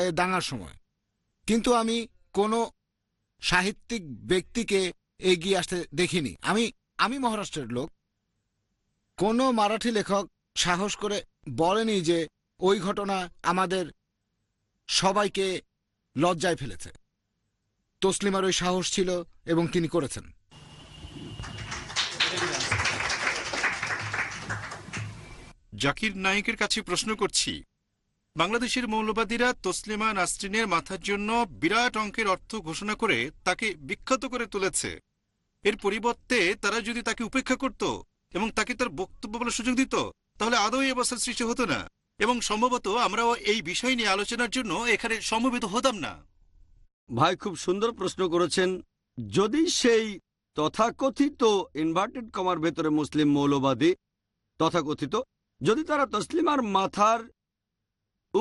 এ দাঙ্গার সময়। কিন্তু আমি কোনো সাহিত্যিক ব্যক্তিকে এগিয়ে আসতে দেখিনি। আমি আমি মহারাষ্ট্রের লোক। কোনো মারাঠি লেখক সাহস করে বলেনি যে ওই ঘটনা আমাদের সবাইকে লজ্জায় ফেলেছে। তসলিমার ওই সাহস ছিল এবং তিনি করেছেন। জাকির নায়েকের কাছে প্রশ্ন করছি বাংলাদেশের মৌলবাদীরা তসলিমা নাসরিনের মাথার জন্য বিরাট অঙ্কের অর্থ ঘোষণা করে তাকে বিখ্যাত করে তুলেছে। এর পরিবর্তে তারা যদি তাকে উপেক্ষা করত এবং তাকে তার বক্তব্য বলার সুযোগ দিত, তাহলে আদৌ এই অবস্থার সৃষ্টি হতো না। এবং সম্ভবত আমরাও এই বিষয় নিয়ে আলোচনার জন্য এখানে সমবেত হতাম না। ভাই, খুব সুন্দর প্রশ্ন করেছেন। যদি সেই তথাকথিত ইনভার্টেড কমার ভেতরে মুসলিম মৌলবাদী তথাকথিত, যদি তারা তসলিমার মাথার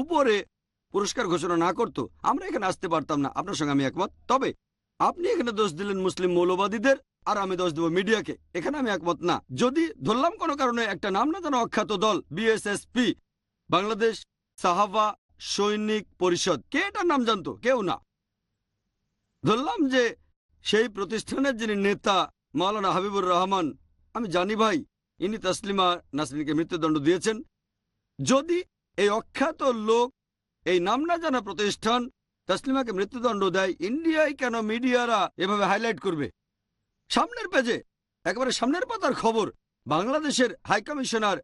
উপরে পুরস্কার ঘোষণা না করত, আমরা এখানে আসতে পারতাম না। আপনার সঙ্গে আমি একমত। তবে আপনি এখানে দোষ দিলেন মুসলিম মৌলবাদীদের, আর আমি দোষ দেব মিডিয়াকে। এখানে আমি একমত না। যদি ধরলাম কোনো কারণে একটা নাম না জানো অখ্যাত দল, বিএসএসপি, বাংলাদেশ সাহাবা সৈনিক পরিষদ, কে এটার নাম জানতো? কেউ না। ধরলাম যে সেই প্রতিষ্ঠানের যিনি নেতা মাওলানা হাবিবুর রহমান, আমি জানি ভাই, ইনি তসলিমা নাসরিনকে মৃত্যুদণ্ড দিয়েছেন। যদি এই অখ্যাত লোক, এই নাম না জানা প্রতিষ্ঠান তসলিমাকে মৃত্যুদণ্ড দেয়, ইন্ডিয়ায় কেন মিডিয়ারা এভাবে হাইলাইট করবে? সামনের পেজে একেবারে সামনের পাতার খবর, বাংলাদেশের হাইকমিশনার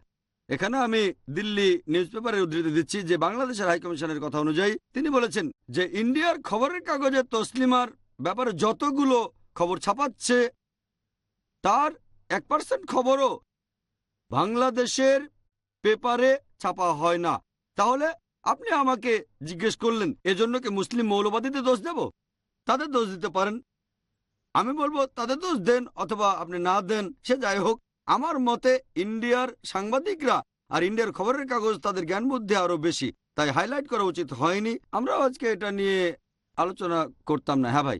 এখানে আমি দিল্লি নিউজ পেপারে উদ্ধৃতি দিচ্ছি যে বাংলাদেশের হাইকমিশনের কথা অনুযায়ী তিনি বলেছেন যে ইন্ডিয়ার খবরের কাগজে তসলিমার ব্যাপারে যতগুলো খবর ছাপাচ্ছে, তার এক পার্সেন্ট খবরও বাংলাদেশের পেপারে ছাপা হয় না। তাহলে আপনি আমাকে জিজ্ঞেস করলেন, এজন্য কি মুসলিম মৌলবাদীদের দোষ দেব? তাদের দোষ দিতে পারেন। আমি বলব, তাদের দোষ দেন অথবা আপনি না দেন, সে যাই হোক। আমার মতে ইন্ডিয়ার সাংবাদিকরা আর ইন্ডিয়ার খবরের কাগজ তাদের জ্ঞান বুদ্ধি আরও বেশি, তাই হাইলাইট করা উচিত হয়নি। আমরাও আজকে এটা নিয়ে আলোচনা করতাম না হ্যাঁ ভাই?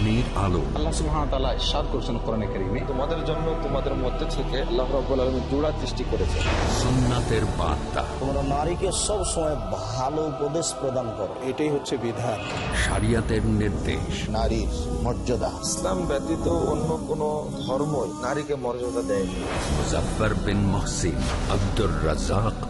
কোরআনের আলো। আল্লাহ সুবহানাহু ওয়া তাআলা ইরশাদ করেছেন কোরআনে কারীমে। তোমাদের জন্য তোমাদের মধ্যে থেকে আল্লাহ রাব্বুল আলামিন জোড়া সৃষ্টি করেছেন। সুন্নাতের বার্তা। তোমরা নারীকে সব সময় ভালো উপদেশ প্রদান করো। এটাই হচ্ছে বিধান। শরিয়াতের নির্দেশ। নারীর মর্যাদা। ইসলাম ব্যতীত অন্য কোন ধর্মই নারীকে মর্যাদা দেয়নি। Mujaffar bin Mohsin Abdur Razzak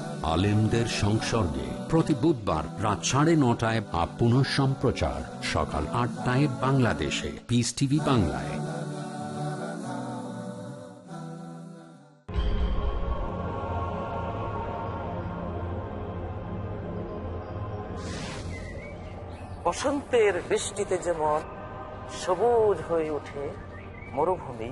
আলেমদের সংসর্গে প্রতি বুধবার রাত সাড়ে নটায় বা পুনঃ সম্প্রচার সকাল আটটায় বাংলাদেশে। পিস টিভি বাংলায়। বসন্তের বৃষ্টিতে যেমন সবুজ হয়ে ওঠে মরুভূমি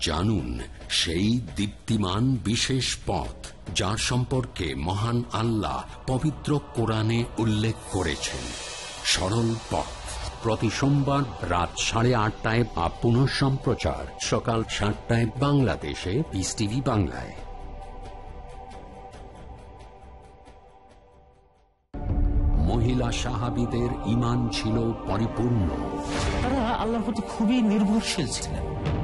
জানুন সেই দীপ্তিমান বিশেষ পথ যার সম্পর্কে মহান আল্লাহ পবিত্র কোরআনে উল্লেখ করেছেন। সরল পথ। প্রতি সোমবার রাত সাড়ে আটটায় বা পুনঃ সম্প্রচার সকাল সাতটায় বাংলাদেশে পিস টিভি বাংলায়। মহিলা সাহাবিদের ইমান ছিল পরিপূর্ণ। তারা আল্লাহর প্রতি খুবই নির্ভরশীল ছিলেন।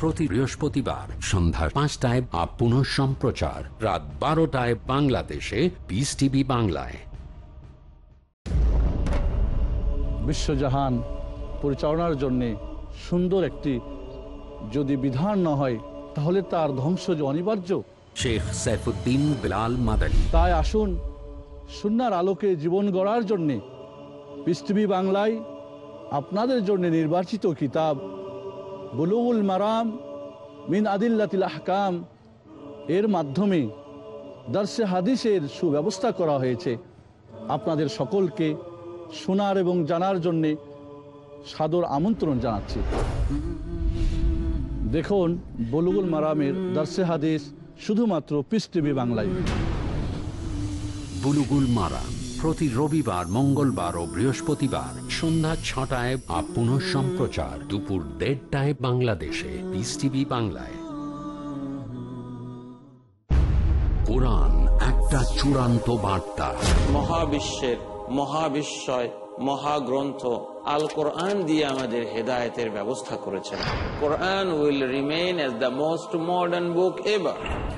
প্রতি বৃহস্পতিবার সন্ধ্যা পাঁচটায় আপ পুনঃ সম্প্রচার। রাত বারোটায় বাংলাদেশে পিস টিভি বাংলায়। বিশ্বজাহান পরিচালনার জন্যে সুন্দর একটি যদি বিধান না হয় তাহলে তার ধ্বংস যে অনিবার্য। শেখ সাইফুদ্দিন বিলাল মাদানী। তাই আসুন সুনার আলোকে জীবন গড়ার জন্যে পৃথিবী বাংলায় আপনাদের জন্য নির্বাচিত কিতাব বুলুগুল মারাম মিন আদিল্লাতিল আহকাম। এর মাধ্যমে দর্শে হাদিসের সুব্যবস্থা করা হয়েছে। আপনাদের সকলকে শোনার এবং জানার জন্যে সাদর আমন্ত্রণ জানাচ্ছি। দেখুন, বলুগুল মারামের দর্শে হাদিস শুধুমাত্র পিস বাংলায়। বুলুগুল মারা প্রতি রবিবার, মঙ্গলবার ও বৃহস্পতিবার সন্ধ্যা ছটায় আপ সম্প্রচার দুপুর দেড়টায় বাংলাদেশে। পিস টিভি বাংলায়। কোরআন একটা চূড়ান্ত বার্তা। মহাবিশ্বের, মহাবিশ্বয়, মহাগ্রন্থ আল কোরআন দিয়ে আমাদের হেদায়েতের ব্যবস্থা করেছেন। Quran will remain as the most modern book ever.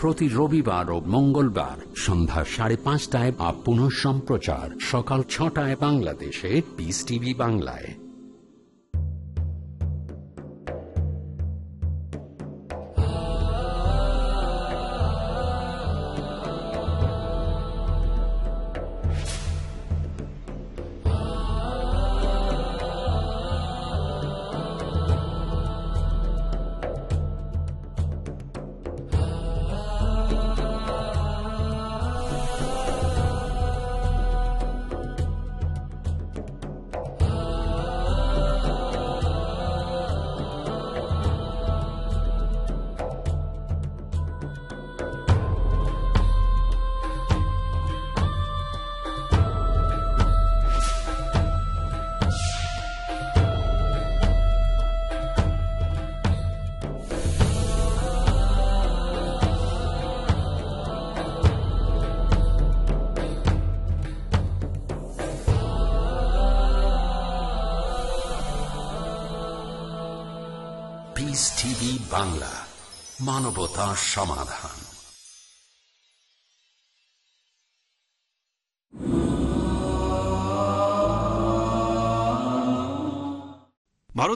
প্রতি রবিবার ও মঙ্গলবার সন্ধ্যা সাড়ে পাঁচটায় আপ পুনঃ সম্প্রচার সকাল ছটায় বাংলাদেশে পিস টিভি বাংলায়।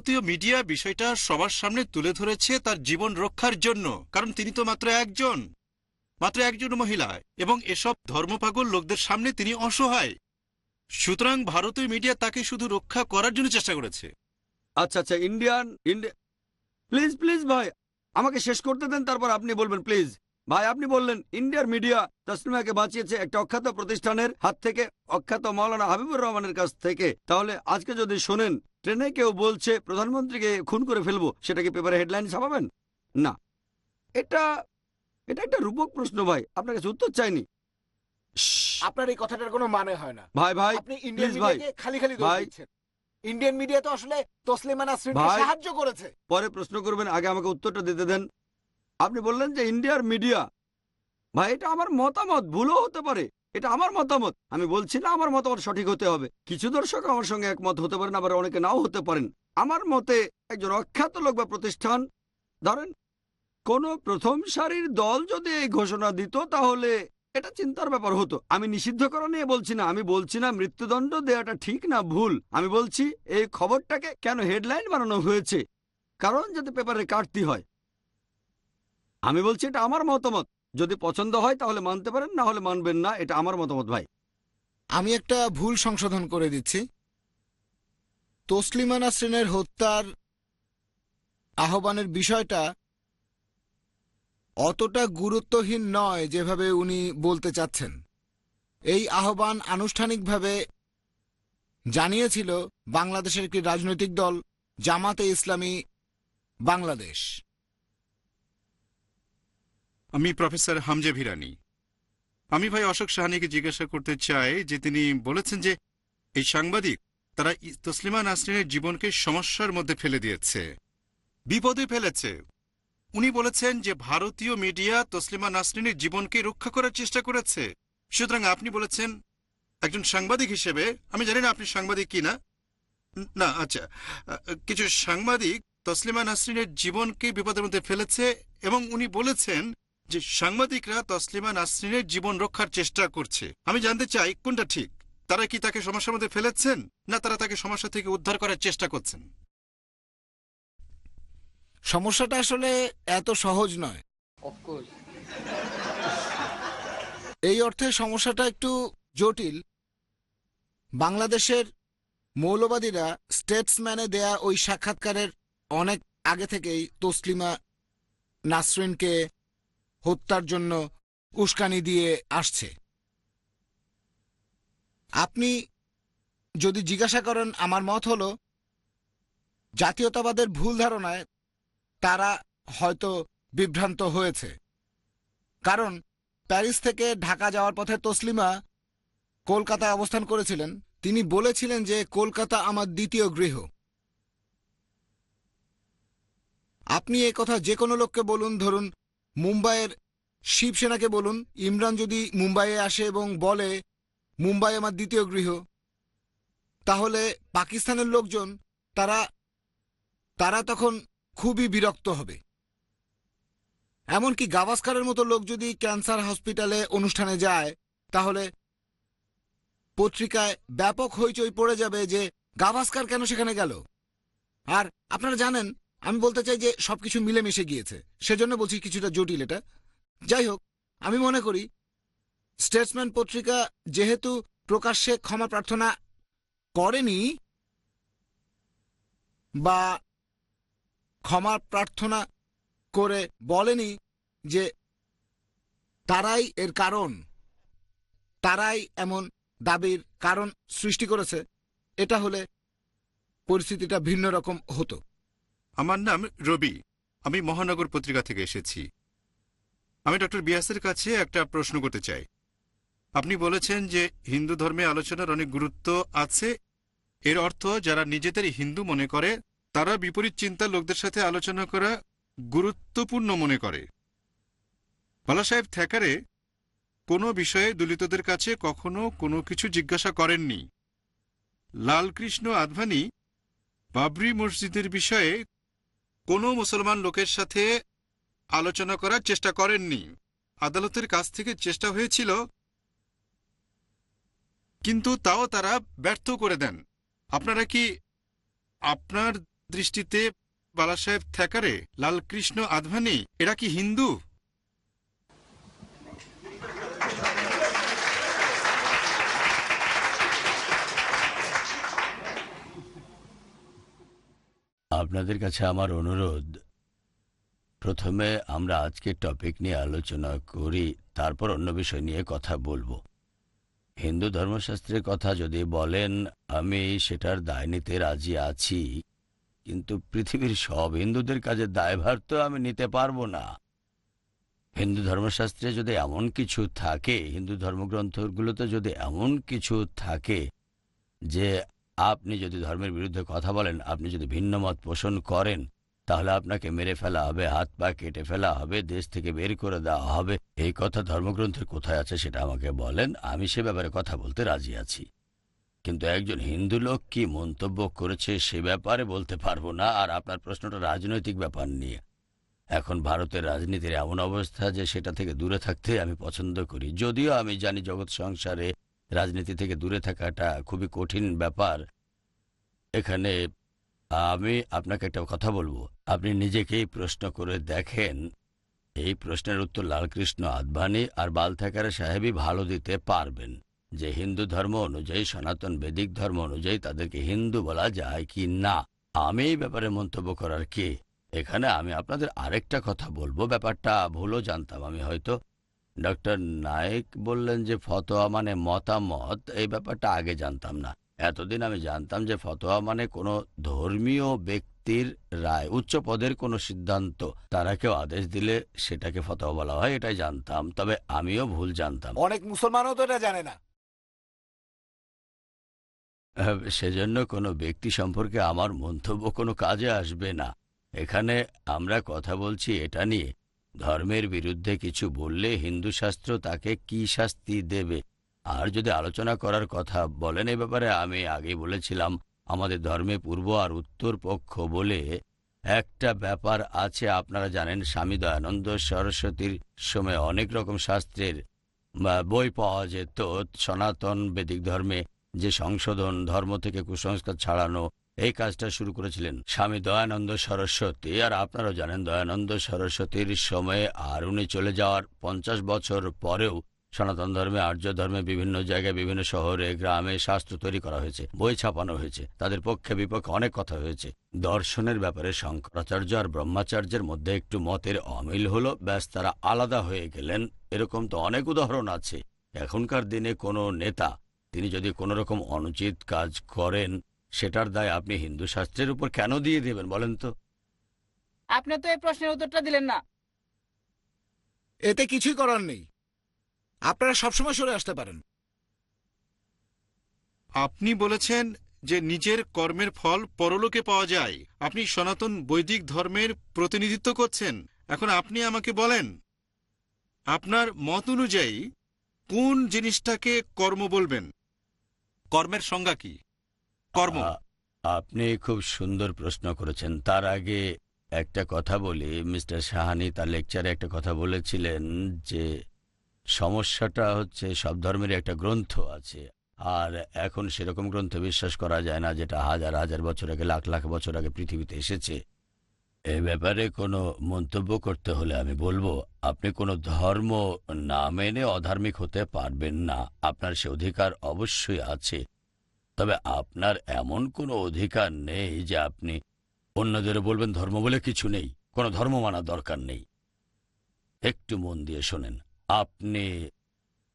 ভারতীয় মিডিয়া বিষয়টা সবার সামনে তুলে ধরেছে তার জীবন রক্ষার জন্য, কারণ তিনি তো মাত্র একজন মাত্র একজন মহিলা, এবং এসব ধর্মপাগল লোকদের সামনে তিনি অসহায়। সুতরাং ভারতীয় মিডিয়া তাকে শুধু রক্ষা করার জন্য চেষ্টা করেছে। আচ্ছা আচ্ছা ইন্ডিয়ান ইন্ডিয়া প্লিজ প্লিজ ভাই, আমাকে শেষ করতে দেন, তারপর আপনি বলবেন, প্লিজ। ভাই, আপনি বললেন, ইন্ডিয়ার মিডিয়া তসলিমাকে বাঁচিয়েছে একটা অখ্যাত প্রতিষ্ঠানের হাত থেকে, অখ্যাত মৌলানা হাবিবুর রহমানের কাছ থেকে। তাহলে আজকে যদি শোনেন ট্রেনে কেউ বলছে, প্রধানমন্ত্রীকে খুন করে ফেলব সেটা কি পেপারে হেডলাইন ছাপাবেন? না। এটা এটা একটা রূপক প্রশ্ন ভাই, আপনার কাছে উত্তর চাইনি। আপনার এই কথাটার কোনো মানে হয় না ভাই ভাই আপনি ইন্ডিয়ান মিডিয়াকে খালি খালি দোষ দিচ্ছেন ইন্ডিয়ান মিডিয়া তো আসলে তসলিমা নাসরিনকে সাহায্য করেছে পরে প্রশ্ন করবেন আগে আমাকে উত্তরটা দিতে দেন আপনি বললেন যে ইন্ডিয়ার মিডিয়া ভাই এটা আমার মতামত ভুলও হতে পারে এটা আমার মতামত। আমি বলছি না আমার মতামত সঠিক হতে হবে। কিছু দর্শক আমার সঙ্গে একমত হতে পারেন, আবার অনেকে নাও হতে পারেন। আমার মতে একজন অখ্যাত লোক বা প্রতিষ্ঠান, ধরেন, কোন প্রথম সারির দল যদি এই ঘোষণা দিত, তাহলে এটা চিন্তার ব্যাপার হতো। আমি নিষিদ্ধ করা নিয়ে বলছি না, আমি বলছি না মৃত্যুদণ্ড দেওয়াটা ঠিক না, ভুল। আমি বলছি এই খবরটাকে কেন হেডলাইন বানানো হয়েছে? কারণ যাতে পেপারে কাটতি হয়। আমি বলছি এটা আমার মতামত। যদি পছন্দ হয়, তাহলে মানতে পারেন, না হলে মানবেন না, এটা আমার মতামত ভাই। আমি একটা ভুল সংশোধন করে দিচ্ছি। তসলিমা নাসরিনের হত্যার আহ্বানের বিষয়টা অতটা গুরুত্বহীন নয় যেভাবে উনি বলতে চাচ্ছেন। এই আহ্বান আনুষ্ঠানিকভাবে জানিয়েছিল বাংলাদেশের একটি রাজনৈতিক দল, জামাতে ইসলামী বাংলাদেশ। আমি প্রফেসর হামজে ভিরানি। আমি ভাই অশোক সাহানিকে জিজ্ঞাসা করতে চাই যে তিনি বলেছেন যে এই সাংবাদিক তারা তসলিমা নাসরিনের জীবনকে সমস্যার মধ্যে ফেলে দিয়েছে। বিপদে ফেলেছে। উনি বলেছেন যে ভারতীয় মিডিয়া তসলিমা নাসরিনের জীবনকে রক্ষা করার চেষ্টা করেছে। সুতরাং আপনি বলেছেন, একজন সাংবাদিক হিসেবে, আমি জানি না আপনি সাংবাদিক কি না? না আচ্ছা। কিছু সাংবাদিক তসলিমা নাসরিনের জীবনকে বিপদের মধ্যে ফেলেছে এবং উনি বলেছেন যে সাংবাদিকরা তসলিমা নাসরিনের জীবন রক্ষার চেষ্টা করছে। আমি জানতে চাই কোনটা ঠিক? তারা কি তাকে সমস্যার মধ্যে ফেলেছেন না তারা তাকে সমস্যা থেকে উদ্ধার করার চেষ্টা করছেন? সমস্যাটা আসলে এত সহজ নয়। এই অর্থে সমস্যাটা একটু জটিল। বাংলাদেশের মৌলবাদীরা স্টেটসম্যানে দেয়া ওই সাক্ষাৎকারের অনেক আগে থেকেই তসলিমা নাসরিনকে হত্যার জন্য উস্কানি দিয়ে আসছে। আপনি যদি জিজ্ঞাসা করেন, আমার মত হল? জাতীয়তাবাদের ভুল ধারণায় তারা হয়তো বিভ্রান্ত হয়েছে। কারণ প্যারিস থেকে ঢাকা যাওয়ার পথে তসলিমা কলকাতায় অবস্থান করেছিলেন। তিনি বলেছিলেন যে কলকাতা আমার দ্বিতীয় গৃহ। আপনি এ কথা যে কোনো লোককে বলুন, ধরুন মুম্বাইয়ের শিবসেনাকে বলুন, ইমরান যদি মুম্বাইয়ে আসে এবং বলে, মুম্বাই আমার দ্বিতীয় গৃহ, তাহলে পাকিস্তানের লোকজন, তারা তারা তখন খুবই বিরক্ত হবে। এমনকি গাভাস্কারের মতো লোক যদি ক্যান্সার হসপিটালে অনুষ্ঠানে যায়, তাহলে পত্রিকায় ব্যাপক হইচই পড়ে যাবে যে গাভাস্কার কেন সেখানে গেল। আর আপনারা জানেন আমি বলতে চাই যে সবকিছু মিলেমিশে গিয়েছে। সেজন্য বলছি কিছুটা জটিল এটা। যাই হোক, আমি মনে করি স্টেটসম্যান পত্রিকা যেহেতু প্রকাশ্যে ক্ষমা প্রার্থনা করেনি বা ক্ষমা প্রার্থনা করে বলেনি যে তারাই এর কারণ, তারাই এমন দাবির কারণ সৃষ্টি করেছে, এটা হলে পরিস্থিতিটা ভিন্ন রকম হতো। আমার নাম রবি। আমি মহানগর পত্রিকা থেকে এসেছি। আমি ডক্টর বিয়াসের কাছে একটা প্রশ্ন করতে চাই। আপনি বলেছেন যে হিন্দু ধর্মে আলোচনার অনেক গুরুত্ব আছে। এর অর্থ যারা নিজেদের হিন্দু মনে করে, তারা বিপরীত চিন্তা লোকদের সাথে আলোচনা করা গুরুত্বপূর্ণ মনে করে। বালা সাহেব থ্যাকারে কোনো বিষয়ে দলিতদের কাছে কখনো কোনো কিছু জিজ্ঞাসা করেননি। লালকৃষ্ণ আদভানি বাবরি মসজিদের বিষয়ে কোনো মুসলমান লোকের সাথে আলোচনা করার চেষ্টা করেননি। আদালতের কাছ থেকে চেষ্টা হয়েছিল, কিন্তু তাও তারা ব্যর্থ করে দেন। আপনারা কি আপনার দৃষ্টিতে বালাসাহেব থ্যাকারে, লালকৃষ্ণ আদভানি, এরা কি হিন্দু? আপনাদের কাছে আমার অনুরোধ। প্রথমে আমরা আজকের টপিক নিয়ে আলোচনা করি, তারপর অন্য বিষয় নিয়ে কথা বলব। হিন্দু ধর্মশাস্ত্রের কথা যদি বলেন, আমি সেটার দায় নিতে রাজি আছি, কিন্তু পৃথিবীর সব হিন্দুদের কাজে দায়ভার তো আমি নিতে পারব না। হিন্দু ধর্মশাস্ত্রে যদি এমন কিছু থাকে, হিন্দু ধর্মগ্রন্থগুলোতে যদি এমন কিছু থাকে যে আপনি যদি ধর্মের বিরুদ্ধে কথা বলেন, আপনি যদি ভিন্ন মত পোষণ করেন, তাহলে আপনাকে মেরে ফেলা হবে, হাত পা কেটে ফেলা হবে, দেশ থেকে বের করে দেওয়া হবে। এই কথা ধর্মগ্রন্থের কোথায় আছে সেটা আমাকে বলেন, আমি সে ব্যাপারে কথা বলতে রাজি আছি। কিন্তু একজন হিন্দু লোক কি মন্তব্য করেছে সে ব্যাপারে বলতে পারব না, আর আপনার প্রশ্নটা রাজনৈতিক ব্যাপার নিয়ে। এখন ভারতের রাজনীতির এমন অবস্থা যে সেটা থেকে দূরে থাকতে আমি পছন্দ করি। যদিও আমি জানি জগৎ সংসারে রাজনীতি থেকে দূরে থাকাটা খুবই কঠিন ব্যাপার। এখানে আমি আপনাকে একটা কথা বলব। আপনি নিজেকেই প্রশ্ন করে দেখেন। এই প্রশ্নের উত্তর লালকৃষ্ণ আদবানি আর বালথাকারে সাহেবই ভালো দিতে পারবেন। যে হিন্দু ধর্ম অনুযায়ী, সনাতন বেদিক ধর্ম অনুযায়ী তাদেরকে হিন্দু বলা যায় কি না, আমি এই ব্যাপারে মন্তব্য করার কে? এখানে আমি আপনাদের আরেকটা কথা বলব। ব্যাপারটা ভুলও জানতাম আমি হয়তো। ডক্টর নায়েক বললেন যে ফতোয়া মানে মতামত। এই ব্যাপারটা আগে জানতাম না। এতদিন আমি জানতাম যে ফতোয়া মানে কোনো ধর্মীয় ব্যক্তির রায় উচ্চ পদের কোনো সিদ্ধান্ত। তারা কেউ আদেশ দিলে সেটাকে ফতোয়া বলা হয় এটাই জানতাম। তবে আমিও ভুল জানতাম। অনেক মুসলমানও তো এটা জানে না। সেজন্য কোনো ব্যক্তি সম্পর্কে আমার মন্তব্য কোনো কাজে আসবে না। এখানে আমরা কথা বলছি এটা নিয়ে। ধর্মের বিরুদ্ধে কিছু বললে হিন্দু শাস্ত্র তাকে কি শাস্তি দেবে? আর যদি আলোচনা করার কথা বলেন এ ব্যাপারে, আমি আগেই বলেছিলাম, আমাদের ধর্মে পূর্ব আর উত্তর পক্ষ বলে একটা ব্যাপার আছে। আপনারা জানেন, স্বামী দয়ানন্দ সরস্বতীর সময় অনেক রকম শাস্ত্রের বই পাওয়া যেত। সনাতন বেদিক ধর্মে যে সংশোধন, ধর্ম থেকে কুসংস্কার ছাড়ানো এই কাজটা শুরু করেছিলেন স্বামী দয়ানন্দ সরস্বতী। আর আপনারা জানেন দয়ানন্দ সরস্বতীর সময়ে আর উনি চলে যাওয়ার পঞ্চাশ বছর পরেও সনাতন ধর্মে, আর্য ধর্মে, বিভিন্ন জায়গায়, বিভিন্ন শহরে, গ্রামে শাস্ত্র তৈরি করা হয়েছে, বই ছাপানো হয়েছে, তাদের পক্ষে বিপক্ষে অনেক কথা হয়েছে। দর্শনের ব্যাপারে শঙ্করাচার্য আর ব্রহ্মাচার্যের মধ্যে একটু মতের অমিল হলো, ব্যাস তারা আলাদা হয়ে গেলেন, এরকম তো অনেক উদাহরণ আছে। এখনকার দিনে কোনো নেতা, তিনি যদি কোনো রকম অনুচিত কাজ করেন সেটার দায় আপনি হিন্দু শাস্ত্রের উপর কেন দিয়ে দেবেন বলেন তো? আপনি তো এই প্রশ্নের উত্তরটা দিলেন না। এতে কিছুই করার নেই। আপনারা সবসময় সরে আসতে পারেন। আপনি বলেছেন যে নিজের কর্মের ফল পরলোকে পাওয়া যায়। আপনি সনাতন বৈদিক ধর্মের প্রতিনিধিত্ব করছেন। এখন আপনি আমাকে বলেন আপনার মত অনুযায়ী কোন জিনিসটাকে কর্ম বলবেন? কর্মের সংজ্ঞা কি? কর্ম। আপনি খুব সুন্দর প্রশ্ন করেছেন। তার আগে একটা কথা বলি। মিস্টার সাহানি তার লেকচারে একটা কথা বলেছিলেন যে, সমস্যাটা হচ্ছে সব ধর্মের একটা গ্রন্থ আছে। আর এখন সেরকম গ্রন্থ বিশ্বাস করা যায় না, যেটা হাজার হাজার বছর আগে, লাখ লাখ বছর আগে পৃথিবীতে এসেছে। এ ব্যাপারে কোনো মন্তব্য করতে হলে আমি বলব, আপনি কোনো ধর্ম না মেনে অধার্মিক হতে পারবেন না। আপনার সে অধিকার অবশ্যই আছে। তবে আপনার এমন কোনো অধিকার নেই যে আপনি অন্যদের বলবেন ধর্ম বলে কিছু নেই, কোনো ধর্ম মানার দরকার নেই। একটু মন দিয়ে শোনেন, আপনি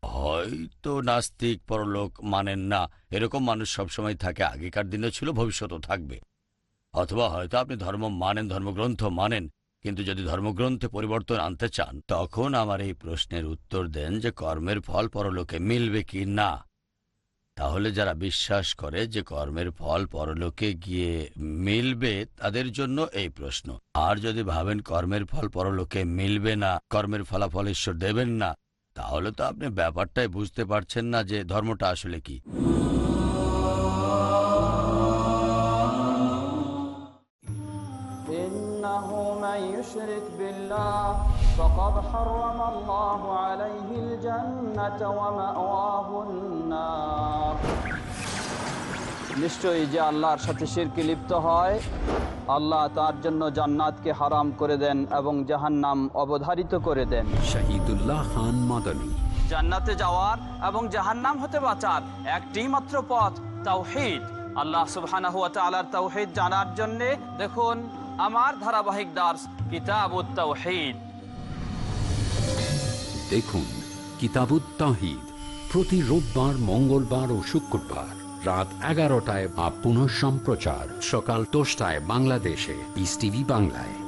হয়তো নাস্তিক, পরলোক মানেন না। এরকম মানুষ সবসময় থাকে, আগেকার দিনে ছিল, ভবিষ্যতও থাকবে। অথবা হয়তো আপনি ধর্ম মানেন, ধর্মগ্রন্থ মানেন, কিন্তু যদি ধর্মগ্রন্থে পরিবর্তন আনতে চান, তখন আমার এই প্রশ্নের উত্তর দেন যে কর্মের ফল পরলোকে মিলবে কি না। তাহলে যারা বিশ্বাস করে যে কর্মের ফল পরলোকে গিয়ে মিলবে, তাদের জন্য এই প্রশ্ন। আর যদি ভাবেন কর্মের ফল পরলোকে মিলবে না, কর্মের ফলাফল ঈশ্বর দেবেন না, তাহলে তো আপনি ব্যাপারটাই বুঝতে পারছেন না যে ধর্মটা আসলে কি। إنه من يشرك بالله فقد حرم الله عليه الجنة ومأواه النار নিশ্চয়ই যে আল্লাহর সাথে শিরকে লিপ্ত হয় আল্লাহ তার জন্য জান্নাতকে হারাম করে দেন এবং জাহান্নাম অবধারিত করে দেন শহীদুল্লাহ খান মাদানী জান্নাতে যাওয়ার এবং জাহান্নাম হতে বাঁচার একটি মাত্র পথ তাওহীদ আল্লাহ সুবহানাহু ওয়া তাআলার তাওহীদ জানার জন্য দেখুন আমার ধারাবাহিক দাস কিতাব দেখুন, কিতাবুত্তাহিদ, প্রতি রোববার, মঙ্গলবার ও শুক্রবার রাত এগারোটায় বা পুনঃ সম্প্রচার সকাল দশটায় বাংলাদেশে ইস টিভি বাংলায়।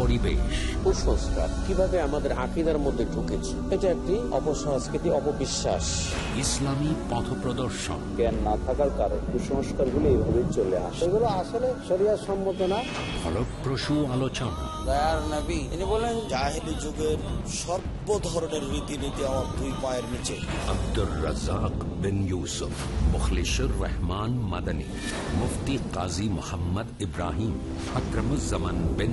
পরিবেশ। কুসংস্কার কীভাবে আমাদের আকিদার মধ্যে ঢুকেছে এটা একটি অপসংস্কৃতি অপবিশ্বাস। ইসলামী পথ প্রদর্শন। জ্ঞান না থাকার কারণে কুসংস্কারগুলো এইভাবে চলে আসে। এগুলো আসলে শরিয়ার সম্মত না। ফলপ্রসূ আলোচনা। দয়ার নবী তিনি বলেন জাহেলি যুগের সর্ব ধরনের রীতিনীতি আমার দুই পায়ের নিচে। আব্দুর রাজাক বিন ইউসুফ মুখলিসুর রহমান মাদানী মুফতি কাজী মোহাম্মদ ইব্রাহিম আকরমুজ্জামান বিন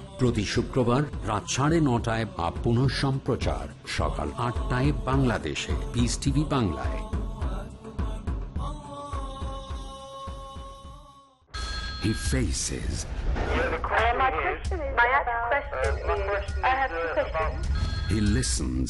প্রতি শুক্রবার রাত সাড়ে নটায় বা পুনঃ সম্প্রচার সকাল আটটায় বাংলাদেশে পিস টিভি বাংলায় He faces. He listens.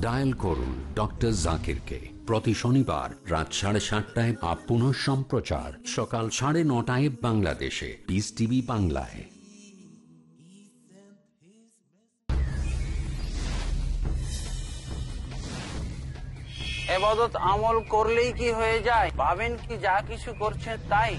dial করুন ডক্টর জাকিরকে। প্রতি শনিবার রাত সাড়ে সাতটায় বা পুনঃ সম্প্রচার। সকাল সাড়ে নটায় বাংলাদেশে। পিস টিভি বাংলায়। এবাদত আমল করলেই কি হয়ে যায়? ভাবেন কি যা কিছু করছেন তাই?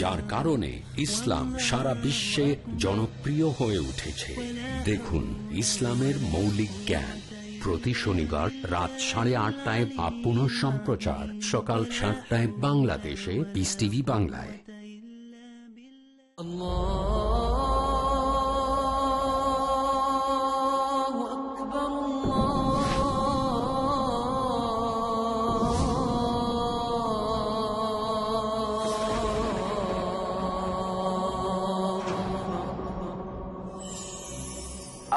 যার কারণে ইসলাম সারা বিশ্বে জনপ্রিয় হয়ে উঠেছে। দেখুন ইসলামের মৌলিক জ্ঞান। প্রতি শনিবার রাত সাড়ে আটটায় বা পুনঃ সম্প্রচার। সকাল সাতটায় বাংলাদেশে পিস টিভি বাংলায়।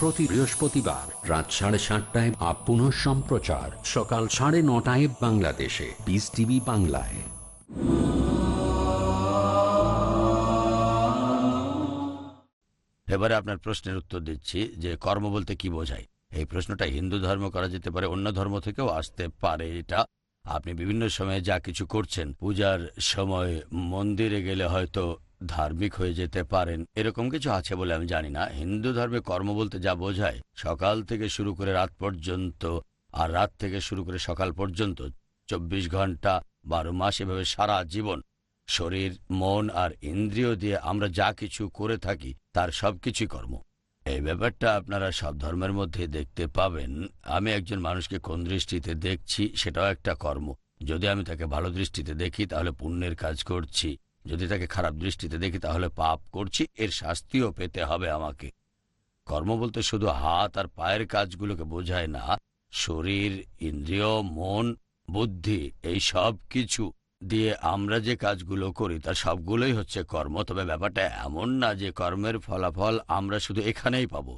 প্রতি বৃহস্পতিবার রাত সাড়ে সাতটায় আপ সম্প্রচার। সকাল সাড়ে নটায় বাংলাদেশে। পিস টিভি বাংলায়। এবারে আপনার প্রশ্নের উত্তর দিচ্ছি যে কর্ম বলতে কি বোঝায়? এই প্রশ্নটা হিন্দু ধর্ম করা যেতে পারে, অন্য ধর্ম থেকেও আসতে পারে এটা। আপনি বিভিন্ন সময়ে যা কিছু করছেন, পূজার সময় মন্দিরে গেলে হয়তো ধার্মিক হয়ে যেতে পারেন। এরকম কিছু আছে বলে আমি জানি না। হিন্দু ধর্মে কর্ম বলতে যা বোঝায়, সকাল থেকে শুরু করে রাত পর্যন্ত আর রাত থেকে শুরু করে সকাল পর্যন্ত চব্বিশ ঘণ্টা, বারো মাস এভাবে সারা জীবন শরীর, মন আর ইন্দ্রিয় দিয়ে আমরা যা কিছু করে থাকি, তার সবকিছুই কর্ম। এই ব্যাপারটা আপনারা সব ধর্মের মধ্যে দেখতে পাবেন। আমি একজন মানুষকে কোন দৃষ্টিতে দেখছি সেটাও একটা কর্ম। যদি আমি তাকে ভালো দৃষ্টিতে দেখি, তাহলে পুণ্যের কাজ করছি। যদি তাকে খারাপ দৃষ্টিতে দেখি, তাহলে পাপ করছি, এর শাস্তিও পেতে হবে আমাকে। কর্ম বলতে শুধু হাত আর পায়ের কাজগুলোকে বোঝায় না, শরীর, ইন্দ্রিয়, মন, বুদ্ধি, এই সব কিছু দিয়ে আমরা যে কাজগুলো করি, তার সবগুলোই হচ্ছে কর্ম। তবে ব্যাপারটা এমন না যে কর্মের ফলাফল আমরা শুধু এখানেই পাব।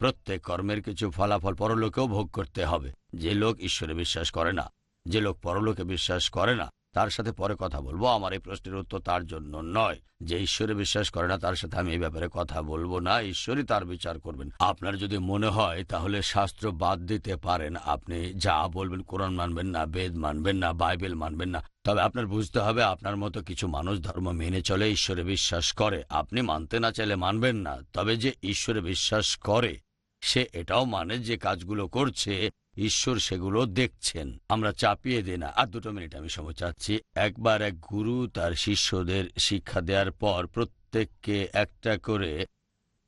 প্রত্যেক কর্মের কিছু ফলাফল পরলোকেও ভোগ করতে হবে। যে লোক ঈশ্বরে বিশ্বাস করে না, যে লোক পরলোকে বিশ্বাস করে না তার সাথে পরে কথা বলব। আমার এই প্রশ্নের উত্তর তার জন্য নয়। যে ঈশ্বরে বিশ্বাস করে না, তার সাথে আমি এই ব্যাপারে কথা বলব না। ঈশ্বরই তার বিচার করবেন। আপনার যদি মনে হয়, তাহলে শাস্ত্র বাদ দিতে পারেন। আপনি যা বলবেন, কোরআন মানবেন না, বেদ মানবেন না, বাইবেল মানবেন না। তবে আপনার বুঝতে হবে, আপনার মতো কিছু মানুষ ধর্ম মেনে চলে ঈশ্বরে বিশ্বাস করে। আপনি মানতে না চাইলে মানবেন না। তবে যে ঈশ্বরে বিশ্বাস করে, সে এটাও মানে যে কাজগুলো করছে ঈশ্বর সেগুলো দেখছেন। আমরা চাপিয়ে দিই না। আর দুটো মিনিট আমি সময় চাচ্ছি। একবার এক গুরু তার শিষ্যদের শিক্ষা দেওয়ার পর প্রত্যেককে একটা করে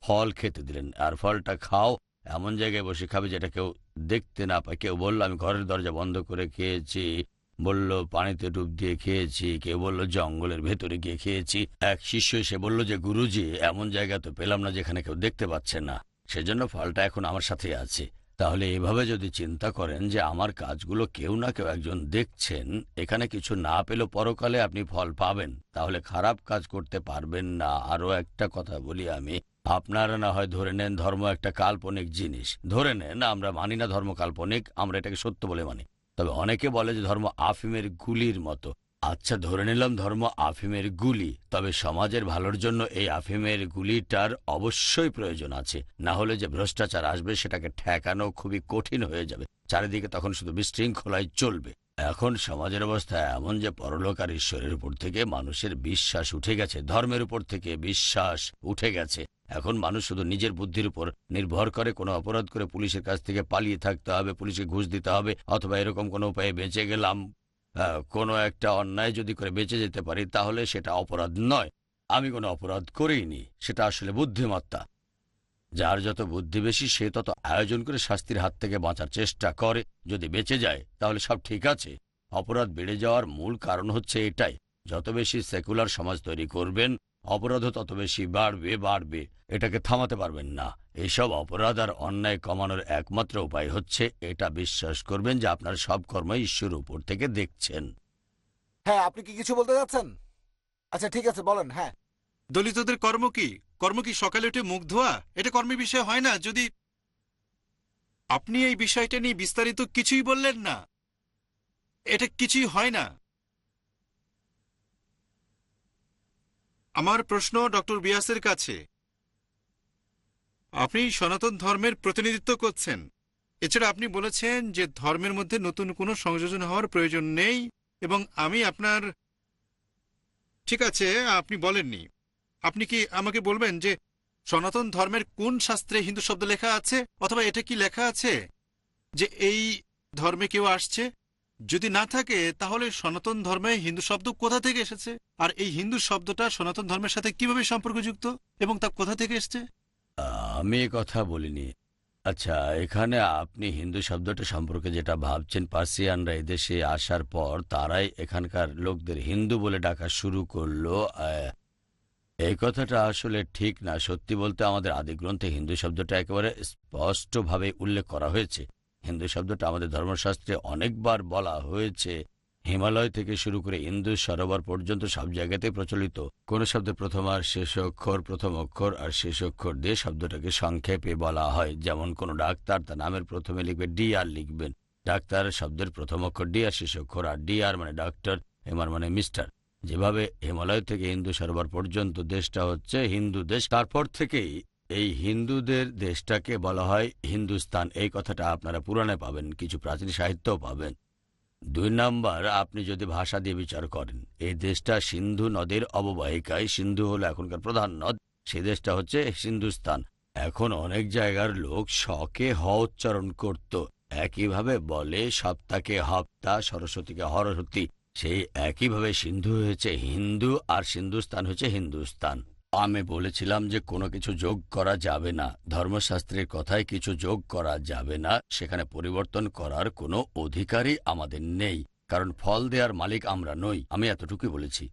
ফল খেতে দিলেন। আর ফলটা খাও, এমন জায়গায় বসে খাবে যেটা কেউ দেখতে না পায়। কেউ বলল, আমি ঘরের দরজা বন্ধ করে খেয়েছি। বলল, পানিতে ডুব দিয়ে খেয়েছি। কেউ বলল, জঙ্গলের ভেতরে গিয়ে খেয়েছি। এক শিষ্য এসে বলল যে, গুরুজি, এমন জায়গা তো পেলাম না যেখানে কেউ দেখতে পাচ্ছে না। সেজন্য ফলটা এখন আমার সাথে আছে। তাহলে এভাবে যদি চিন্তা করেন যে আমার কাজগুলো কেউ না কেউ একজন দেখছেন, এখানে কিছু না পেলেও পরকালে আপনি ফল পাবেন, তাহলে খারাপ কাজ করতে পারবেন না। আরও একটা কথা বলি আমি, আপনারা না হয় ধরে নেন ধর্ম একটা কাল্পনিক জিনিস। ধরে নেন আমরা মানি না ধর্ম কাল্পনিক, আমরা এটাকে সত্য বলে মানি। তবে অনেকে বলে যে ধর্ম আফিমের গুলির মতো। আচ্ছা ধরে নিলাম ধর্ম আফিমের গুলি, তবে সমাজের ভালোর জন্য এই আফিমের গুলিটার অবশ্যই প্রয়োজন আছে। না হলে যে ভ্রষ্টাচার আসবে, সেটাকে ঠেকানো খুবই কঠিন হয়ে যাবে। চারিদিকে তখন শুধু বিশৃঙ্খলায় চলবে। এখন সমাজের অবস্থা এমন যে পরলোক আর ঈশ্বরের উপর থেকে মানুষের বিশ্বাস উঠে গেছে, ধর্মের উপর থেকে বিশ্বাস উঠে গেছে। এখন মানুষ শুধু নিজের বুদ্ধির উপর নির্ভর করে, কোনো অপরাধ করে পুলিশের কাছ থেকে পালিয়ে থাকতে হবে পুলিশে ঘুষ দিতে হবে, অথবা এরকম কোনো উপায়ে বেঁচে গেলাম। কোনো একটা অন্যায় যদি করে বেঁচে যেতে পারি, তাহলে সেটা অপরাধ নয়। আমি কোনো অপরাধ করিনি, সেটা আসলে বুদ্ধিমত্তা। যার যত বুদ্ধি বেশি, সে তত আয়োজন করে শাস্তির হাত থেকে বাঁচার চেষ্টা করে। যদি বেঁচে যায়, তাহলে সব ঠিক আছে। অপরাধ বেড়ে যাওয়ার মূল কারণ হচ্ছে এটাই। যত বেশি সেকুলার সমাজ তৈরি করবেন অপরাধও তত বেশি বাড়বে বাড়বে। এটাকে থামাতে পারবেন না। এসব অপরাধ আর অন্যায় কমানোর একমাত্র উপায় হচ্ছে এটা বিশ্বাস করবেন যে আপনার সব কর্ম ঈশ্বর উপর থেকে দেখছেন। হ্যাঁ আপনি কি কিছু বলতে যাচ্ছেন? আচ্ছা ঠিক আছে বলেন হ্যাঁ। দলিতদের কর্ম কি? কর্ম কি সকালে উঠে মুখ ধোয়া? এটা কর্মের বিষয় হয় না যদি আপনি এই বিষয়টা নিয়ে বিস্তারিত কিছুই বললেন না এটা কিছুই হয় না। আমার প্রশ্ন ডক্টর বিয়াসের কাছে। আপনি সনাতন ধর্মের প্রতিনিধিত্ব করছেন। এছাড়া আপনি বলেছেন যে ধর্মের মধ্যে নতুন কোনো সংযোজন হওয়ার প্রয়োজন নেই এবং আমি আপনার ঠিক আছে, আপনি বলেননি। আপনি কি আমাকে বলবেন যে সনাতন ধর্মের কোন শাস্ত্রে হিন্দু শব্দ লেখা আছে অথবা এটা কি লেখা আছে? যে এই ধর্মে কেউ আসছে? যদি না থাকে, তাহলে সনাতন ধর্মে হিন্দু শব্দ কোথা থেকে এসেছে? আর এই হিন্দু শব্দটা সনাতন ধর্মের সাথে কীভাবে সম্পর্কযুক্ত এবং তা কোথা থেকে এসছে? আমি কথা বলিনি। আচ্ছা এখানে আপনি হিন্দু শব্দটা সম্পর্কে যেটা ভাবছেন, পার্সিয়ানরা এদেশে আসার পর তারাই এখানকার লোকদের হিন্দু বলে ডাকা শুরু করল। এই কথাটা আসলে ঠিক না। সত্যি বলতে আমাদের আদি গ্রন্থে হিন্দু শব্দটা একেবারে স্পষ্টভাবে উল্লেখ করা হয়েছে। হিন্দু শব্দটা আমাদের ধর্মশাস্ত্রে অনেকবার বলা হয়েছে। হিমালয় থেকে শুরু করে ইন্দু সরোবর পর্যন্ত সব জায়গাতে প্রচলিত। কোন শব্দের প্রথম আর শেষ অক্ষর, প্রথম অক্ষর আর শেষ অক্ষর দিয়ে শব্দটাকে সংক্ষেপে বলা হয়। যেমন কোনো ডাক্তার তার নামের প্রথমে লিখবে ডি আর লিখবেন। ডাক্তার শব্দের প্রথম অক্ষর ডি আর শেষ অক্ষর আর ডি আর মানে ডাক্তার, এমআর মানে মিস্টার। যেভাবে হিমালয় থেকে ইন্দু সরোবর পর্যন্ত দেশটা হচ্ছে হিন্দু দেশ, তারপর থেকেই এই হিন্দুদের দেশটাকে বলা হয় হিন্দুস্তান। এই কথাটা আপনারা পুরাণে পাবেন, কিছু প্রাচীন সাহিত্যও পাবেন। দুই নাম্বার, আপনি যদি ভাষা দিয়ে বিচার করেন, এই দেশটা সিন্ধু নদীর অববাহিকায়, সিন্ধু হলো এখনকার প্রধান নদ সেই দেশটা হচ্ছে হিন্দুস্তান। এখন অনেক জায়গার লোক শকে হ উচ্চারণ করত, একইভাবে বলে সপ্তাহকে হপ্তা, সরস্বতীকে হরস্বতী, সেই একইভাবে সিন্ধু হয়েছে হিন্দু আর সিন্ধুস্তান হচ্ছে হিন্দুস্তান। আমি বলেছিলাম যে কোনো কিছু যোগ করা যাবে না। ধর্মশাস্ত্রের কথায় কিছু যোগ করা যাবে না। সেখানে পরিবর্তন করার কোনো অধিকারই আমাদের নেই। কারণ ফল দেওয়ার মালিক আমরা নই। আমি এতটুকুই বলেছি।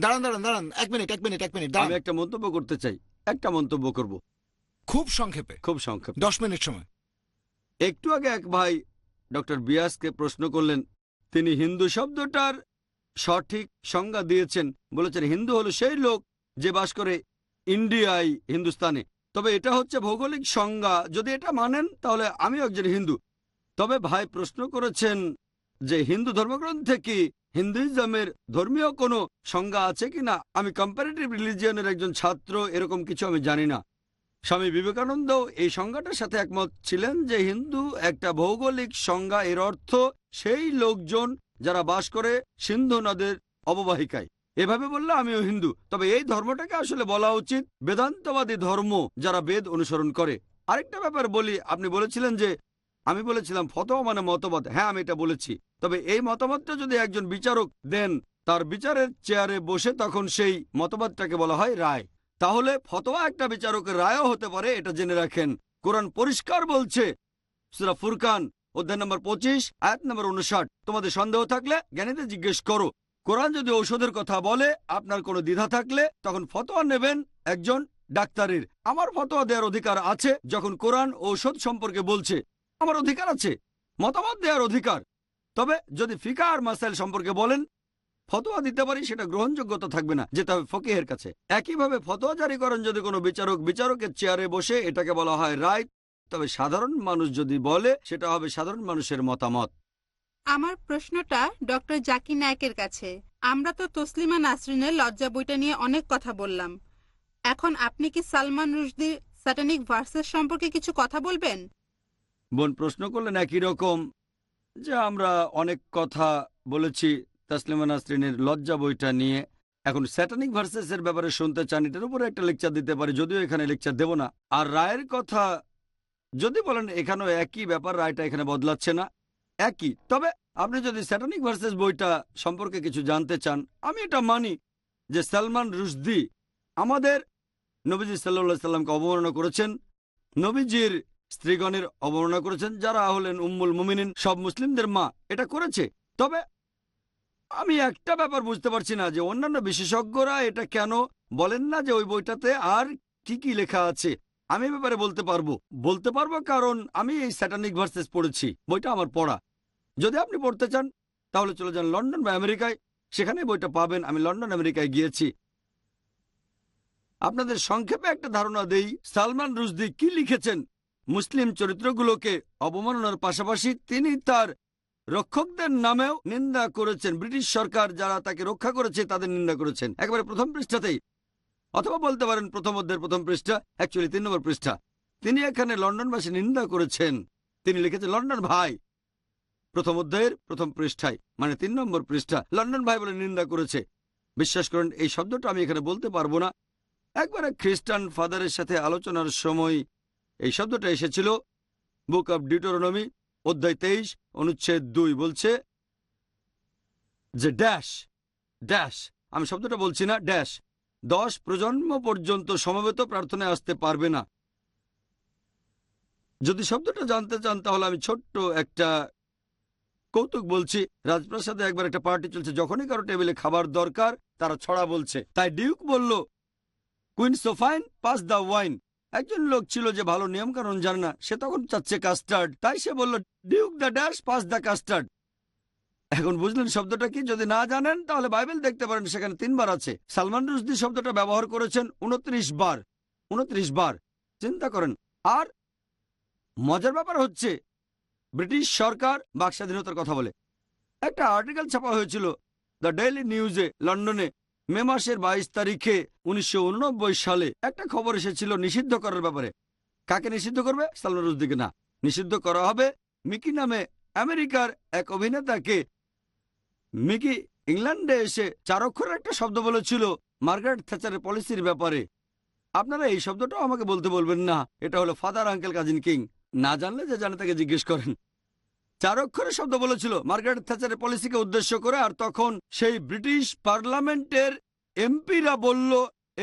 দাঁড়ান দাঁড়ান দাঁড়ান। এক মিনিট এক মিনিট এক মিনিট আমি একটা মন্তব্য করতে চাই। একটা মন্তব্য করব। খুব সংক্ষেপে। খুব সংক্ষেপে। দশ মিনিট সময়। একটু আগে এক ভাই ডক্টর বিয়াসকে প্রশ্ন করলেন তিনি হিন্দু শব্দটার সঠিক সংজ্ঞা দিয়েছেন। বলেছেন, হিন্দু হলো সেই লোক যে বাস করে ইন্ডিয়ায়, হিন্দুস্তানে। তবে এটা হচ্ছে ভৌগোলিক সংজ্ঞা। যদি এটা মানেন, তাহলে আমিও একজন হিন্দু। তবে ভাই প্রশ্ন করেছেন যে, হিন্দু ধর্মগ্রন্থে কি হিন্দুইজমের ধর্মীয় কোনো সংজ্ঞা আছে কিনা? আমি কম্পারেটিভ রিলিজিয়নের একজন ছাত্র, এরকম কিছু আমি জানি না। স্বামী বিবেকানন্দ এই সংজ্ঞাটার সাথে একমত ছিলেন যে, হিন্দু একটা ভৌগোলিক সংজ্ঞা। এর অর্থ, সেই লোকজন যারা বাস করে সিন্ধু নদের অববাহিকায়। এভাবে বললে আমিও হিন্দু। তবে এই ধর্মটাকে আসলে বলা উচিত বেদান্তবাদী ধর্ম যারা বেদ অনুসরণ করে। আরেকটা ব্যাপার বলি, আপনি বলেছিলেন যে, আমি বলেছিলাম ফতোয়া মানে মতবাদ। হ্যাঁ আমি এটা বলেছি। তবে এই মতামতটা যদি একজন বিচারক দেন, তার বিচারের চেয়ারে বসে তখন সেই মতবাদটাকে বলা হয় রায়। তাহলে ফতোয়া একটা বিচারকের রায়ও হতে পারে, এটা জেনে রাখেন। কোরআন পরিষ্কার বলছে, সুরা ফুরকান অধ্যায় নম্বর পঁচিশ, আয়াত নম্বর উনষাট। তোমাদের সন্দেহ থাকলে জ্ঞানীদের জিজ্ঞেস করো। কোরআন যদি ঔষধের কথা বলে, আপনার কোনো দ্বিধা থাকলে তখন ফতোয়া নেবেন একজন ডাক্তারের। আমার ফতোয়া দেওয়ার অধিকার আছে যখন কোরআন ঔষধ সম্পর্কে বলছে। আমার অধিকার আছে, মতামত দেওয়ার অধিকার। তবে যদি ফিকা আর মাসাইল সম্পর্কে বলেন, ফতোয়া দিতে পারি সেটা গ্রহণযোগ্যতা থাকবে না যেতে হবে ফকিহের কাছে। একইভাবে ফতোয়া জারি করেন যদি কোনো বিচারক, বিচারকের চেয়ারে বসে এটাকে বলা হয় রায়। তবে সাধারণ মানুষ যদি বলে সেটা হবে সাধারণ মানুষের মতামত। আমার প্রশ্নটা ডক্টর জাকির নায়কের কাছে। আমরা তো তসলিমা নাসরিনের লজ্জা বইটা নিয়ে অনেক কথা বললাম। এখন আপনি কি সালমান রুশদির স্যাটানিক ভার্সেস সম্পর্কে কিছু কথা বলবেন? বোন প্রশ্ন করলেন একই রকম। যে আমরা অনেক কথা বলেছি তাসলিমা নাসরিনের লজ্জা বইটা নিয়ে। এখন স্যাটানিক ভার্সেসের ব্যাপারে শুনতে চান এটার উপরে একটা লেকচার দিতে পারি যদিও এখানে লেকচার দেব না। আর রায়ের কথা যদি বলেন এখানেও একই ব্যাপার, রায়টা এখানে বদলাচ্ছে না, একই। তবে আপনি যদি স্যাটানিক ভার্সেস বইটা সম্পর্কে কিছু জানতে চান, আমি এটা মানি যে সালমান রুশদি আমাদের নবীজি সাল্লা সাল্লামকে অবমাননা করেছেন, নবীজির স্ত্রীগণের অবমাননা করেছেন, যারা হলেন উম্মুল মুমিনিন, সব মুসলিমদের মা, এটা করেছে। তবে আমি একটা ব্যাপার বুঝতে পারছি না যে অন্যান্য বিশেষজ্ঞরা এটা কেন বলেন না যে ওই বইটাতে আর কি কি লেখা আছে? আমি ব্যাপারে বলতে পারব। বলতে পারব কারণ আমি এই স্যাটানিক ভার্সেস পড়েছি, বইটা আমার পড়া। যদি আপনি পড়তে চান, তাহলে চলে যান লন্ডন বা আমেরিকায়। সেখানে বইটা পাবেন। আমি লন্ডন আমেরিকায় গিয়েছি। আপনাদের সংক্ষেপে একটা ধারণা দেই। সালমান রুশদি কি লিখেছেন? মুসলিম চরিত্রগুলোকে অবমাননার পাশাপাশি তিনি তার রক্ষকদের নামেও নিন্দা করেছেন। ব্রিটিশ সরকার যারা তাকে রক্ষা করেছে, তাদের নিন্দা করেছেন। একেবারে প্রথম পৃষ্ঠাতেই অথবা বলতে পারেন প্রথম অধ্যায়ের প্রথম পৃষ্ঠা অ্যাকচুয়ালি তিন নম্বর পৃষ্ঠা। তিনি এখানে লন্ডনবাসী নিন্দা করেছেন। তিনি লিখেছেন, লন্ডন ভাই। প্রথম অধ্যায়ের প্রথম পৃষ্ঠায় মানে তিন নম্বর পৃষ্ঠা, লন্ডন ভাই বলে নিন্দা করেছে। বিশ্বাস করেন, এই শব্দটা আমি এখানে বলতে পারব না। একবারে খ্রিস্টান ফাদারের সাথে আলোচনার সময় এই শব্দটা এসেছিল। বুক অব ডিটোরনমি অধ্যায় তেইশ, অনুচ্ছেদ দুই বলছে যে, ড্যাশ ড্যাশ। আমি শব্দটা বলছি না, ড্যাশ। দশ প্রজন্ম পর্যন্ত সমবেত প্রার্থনায় আসতে পারবে না। যদি শব্দটা জানতে চান, তাহলে আমি ছোট্ট একটা কৌতুক বলছি। রাজপ্রাসাদে একবার একটা পার্টি চলছে, যখনই কারও টেবিলে খাবার দরকার, তারা ছড়া বলছে। তাই ডিউক বলল queen so fine pass the wine একজন লোক ছিল যে ভালো নিয়ম কানুন জানে না, সে তখন চাচ্ছে কাস্টার্ড তাই সে বলল duke the dash pass the custard এখন বুঝলেন শব্দটা কি? যদি না জানেন, তাহলে বাইবেল দেখতে পারেন, সেখানে তিনবার আছে। সালমান রুশদি শব্দটা ব্যবহার করেছেন উনত্রিশ বার। উনত্রিশ বার। চিন্তা করেন। আর মজার ব্যাপার হচ্ছে, ব্রিটিশ সরকার বাক স্বাধীনতার কথা বলে। একটা আর্টিকেল ছাপা হয়েছিল দ্য ডেইলি নিউজে, লন্ডনে, মে মাসের বাইশ তারিখে উনিশশো সালে। একটা খবর এসেছিল নিষিদ্ধ করার ব্যাপারে। কাকে নিষিদ্ধ করবে? সালমান রুশদিকে না। নিষিদ্ধ করা হবে মিকি নামে আমেরিকার এক অভিনেতাকে। মিকি, ইংল্যান্ডে এসে চার অক্ষরের একটা শব্দ বলেছিল, মার্গারেট থ্যাচারের পলিসির ব্যাপারে। আপনারা এই শব্দটাও আমাকে বলতে বলবেন না, এটা হলো ফাদার আঙ্কেল কাজিন কিং। না জানলে যে জানে তাকে জিজ্ঞেস করেন। চার অক্ষরের শব্দ বলেছিল, মার্গারেট থ্যাচারের পলিসিকে উদ্দেশ্য করে, আর তখন সেই ব্রিটিশ পার্লামেন্টের এমপিরা বলল,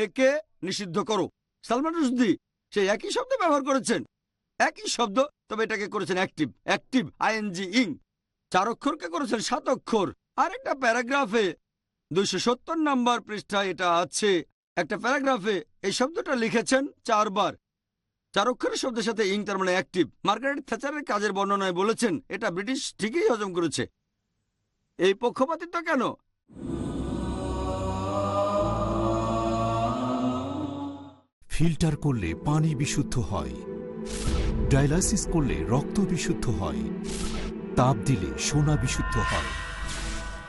একে নিষিদ্ধ করো। সালমান রুশদি সেই একই শব্দ ব্যবহার করেছেন। একই শব্দ, তবে এটাকে করেছেন অ্যাক্টিভ অ্যাক্টিভ আইএনজি ইং। চার অক্ষরকে করেছেন সাত অক্ষর। আর একটা প্যারাগ্রাফে দুইশো সত্তর নম্বর পৃষ্ঠায় এটা আছে। একটা প্যারাগ্রাফে এই শব্দটা লিখেছেন চারবার। চার অক্ষরের শব্দের সাথে ইং তার মানে অ্যাক্টিভ। মার্গারেট থ্যাচারের কাজের বর্ণনায় বলেছেন, এটা ব্রিটিশ ঠিকই হজম করেছে। এই পক্ষপাতিত্ব কেন? ফিল্টার করলে পানি বিশুদ্ধ হয়। ডায়ালাইসিস করলে রক্ত বিশুদ্ধ হয়। তাপ দিলে সোনা বিশুদ্ধ হয়।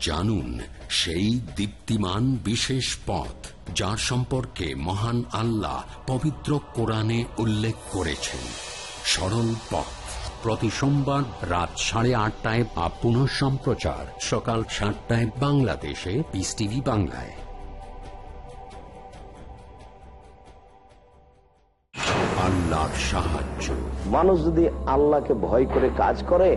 জানুন সেই দীপ্তিমান বিশেষ পথ যার সম্পর্কে মহান আল্লাহ পবিত্র কোরআনে উল্লেখ করেছেন। সরল পথ। প্রতি সোমবার রাত সাড়ে আটটায় বা পুনঃ সম্প্রচার সকাল সাতটায় বাংলাদেশে পিস টিভি বাংলায়। আল্লাহর সাহায্য। মানুষ যদি আল্লাহকে ভয় করে কাজ করে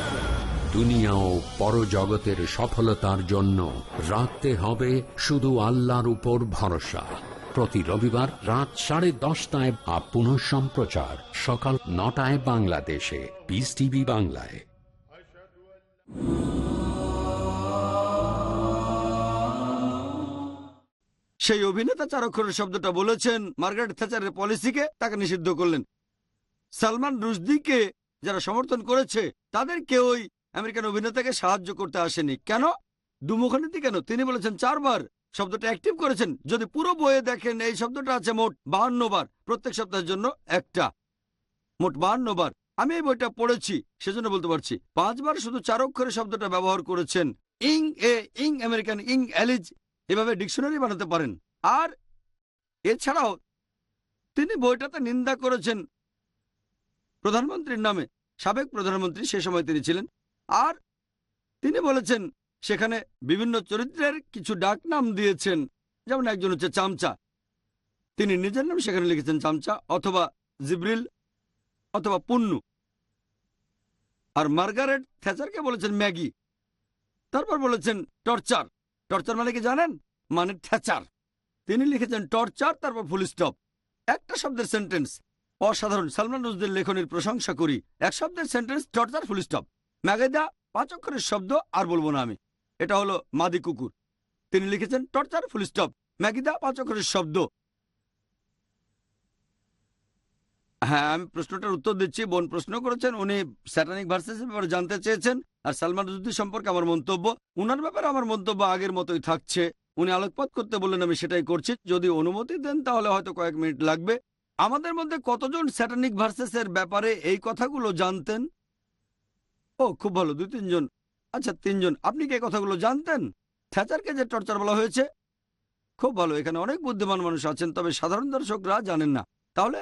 দুনিয়া ও পরজগতের সফলতার জন্য রাখতে হবে শুধু আল্লাহর উপর ভরসা। প্রতি রবিবার রাত সাড়ে দশটায় আপ পুনঃ সম্প্রচার সকাল নটায় বাংলাদেশে। পিস টিভি বাংলায়। সেই অভিনেতা চার অক্ষরের শব্দটা বলেছেন, মার্গারেট থ্যাচারের পলিসিকে তাকে নিষিদ্ধ করলেন। সালমান রুশদিকে যারা সমর্থন করেছে তাদের কেউই আমেরিকান অভিনেতাকে সাহায্য করতে আসেনি। কেন? দুমুখানীতি কেন? তিনি বলেছেন, চারবার শব্দটা অ্যাক্টিভ করেছেন। যদি পুরো বইয়ে দেখেন, এই শব্দটা আছে মোট বাহান্ন বার, প্রত্যেক সপ্তাহের জন্য একটা। মোট বাহান্ন বার। আমি এই বইটা পড়েছি, সেজন্য বলতে পারছি। পাঁচবার শুধু চার অক্ষরের শব্দটা ব্যবহার করেছেন। ইং, এ, ইং, আমেরিকান ইং, অ্যালিজ, এভাবে ডিকশনারি বানাতে পারেন। আর এছাড়াও তিনি বইটাতে নিন্দা করেছেন প্রধানমন্ত্রীর নামে। সাবেক প্রধানমন্ত্রী সে সময় তিনি ছিলেন। আর তিনি বলেছেন, সেখানে বিভিন্ন চরিত্রের কিছু ডাক নাম দিয়েছেন। যেমন একজন হচ্ছে চামচা। তিনি নিজের নাম সেখানে লিখেছেন চামচা অথবা জিব্রিল অথবা পুন্নু। আর মার্গারেট থ্যাচারকে বলেছেন ম্যাগি। তারপর বলেছেন টর্চার। টর্চার মানে কি জানেন? মানে থ্যাচার। তিনি লিখেছেন টর্চার, তারপর ফুল স্টপ। একটা শব্দের সেন্টেন্স। অসাধারণ। সালমান রুজদের লেখনের প্রশংসা করি। এক শব্দের সেন্টেন্স, টর্চার, ফুল স্টপ। ম্যাগেদা পাঁচ অক্ষরের শব্দ আর বলব না আমি। এটা হলো মাদি কুকুর। তিনি লিখেছেন, টর্চার, ফুল স্টপ। ম্যাগিদা পাঁচ অক্ষরের শব্দ। হ্যাঁ আমি প্রশ্নটার উত্তর দিচ্ছি। বোন প্রশ্ন করেছেন, উনি স্যাটানিক ভার্সেসের ব্যাপারে জানতে চেয়েছেন। আর সালমান রুজদি সম্পর্কে আমার মন্তব্য, উনার ব্যাপারে আমার মন্তব্য আগের মতোই থাকছে। উনি আলোকপাত করতে বললেন, আমি সেটাই করছি। যদি অনুমতি দেন, তাহলে হয়তো কয়েক মিনিট লাগবে। আমাদের মধ্যে কতজন স্যাটানিক ভার্সেসের ব্যাপারে এই কথাগুলো জানতেন? ও, খুব ভালো, দুই তিনজন। আচ্ছা তিনজন, আপনি কি কথাগুলো জানতেন? থ্যাচারকে যে টর্চার বলা হয়েছে? খুব ভালো, এখানে অনেক বুদ্ধিমান মানুষ আছেন, তবে সাধারণ দর্শকরা জানেন না। তাহলে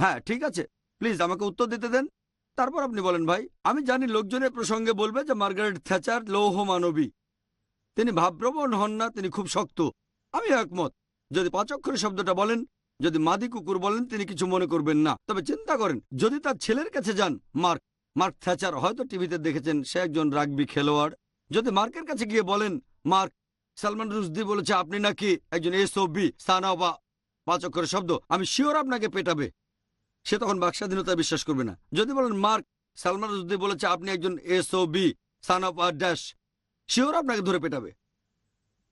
হ্যাঁ ঠিক আছে, প্লিজ আমাকে উত্তর দিতে দেন। তারপর আপনি বলেন, ভাই, আমি জানি লোকজনের প্রসঙ্গে বলবে যে মার্গারেট থ্যাচার লৌহ মানবী। তিনি ভাবপ্রবণ হন না, তিনি খুব শক্ত। আমি একমত। যদি পাঁচ অক্ষরের শব্দটা বলেন, যদি মাদি কুকুর বলেন, তিনি কিছু মনে করবেন না। তবে চিন্তা করেন, যদি তার ছেলের কাছে যান, মার্ক মার্ক থ্যাচার হয়তো টিভিতে দেখেছেন, সে একজন রাগবি খেলোয়াড়। যদি মার্কের কাছে গিয়ে বলেন, মার্ক, সালমান রুজদি বলেছে আপনি নাকি একজন এস ও বি সানা বা পাঁচ অক্ষরের শব্দ, আমি শিওর আপনাকে পেটাবে। সে তখন বাক স্বাধীনতায় বিশ্বাস করবে না। যদি বলেন, মার্ক, সালমান রুজদি বলেছে আপনি একজন এস ও বি সান আর ড্যাশ, শিওর আপনাকে ধরে পেটাবে।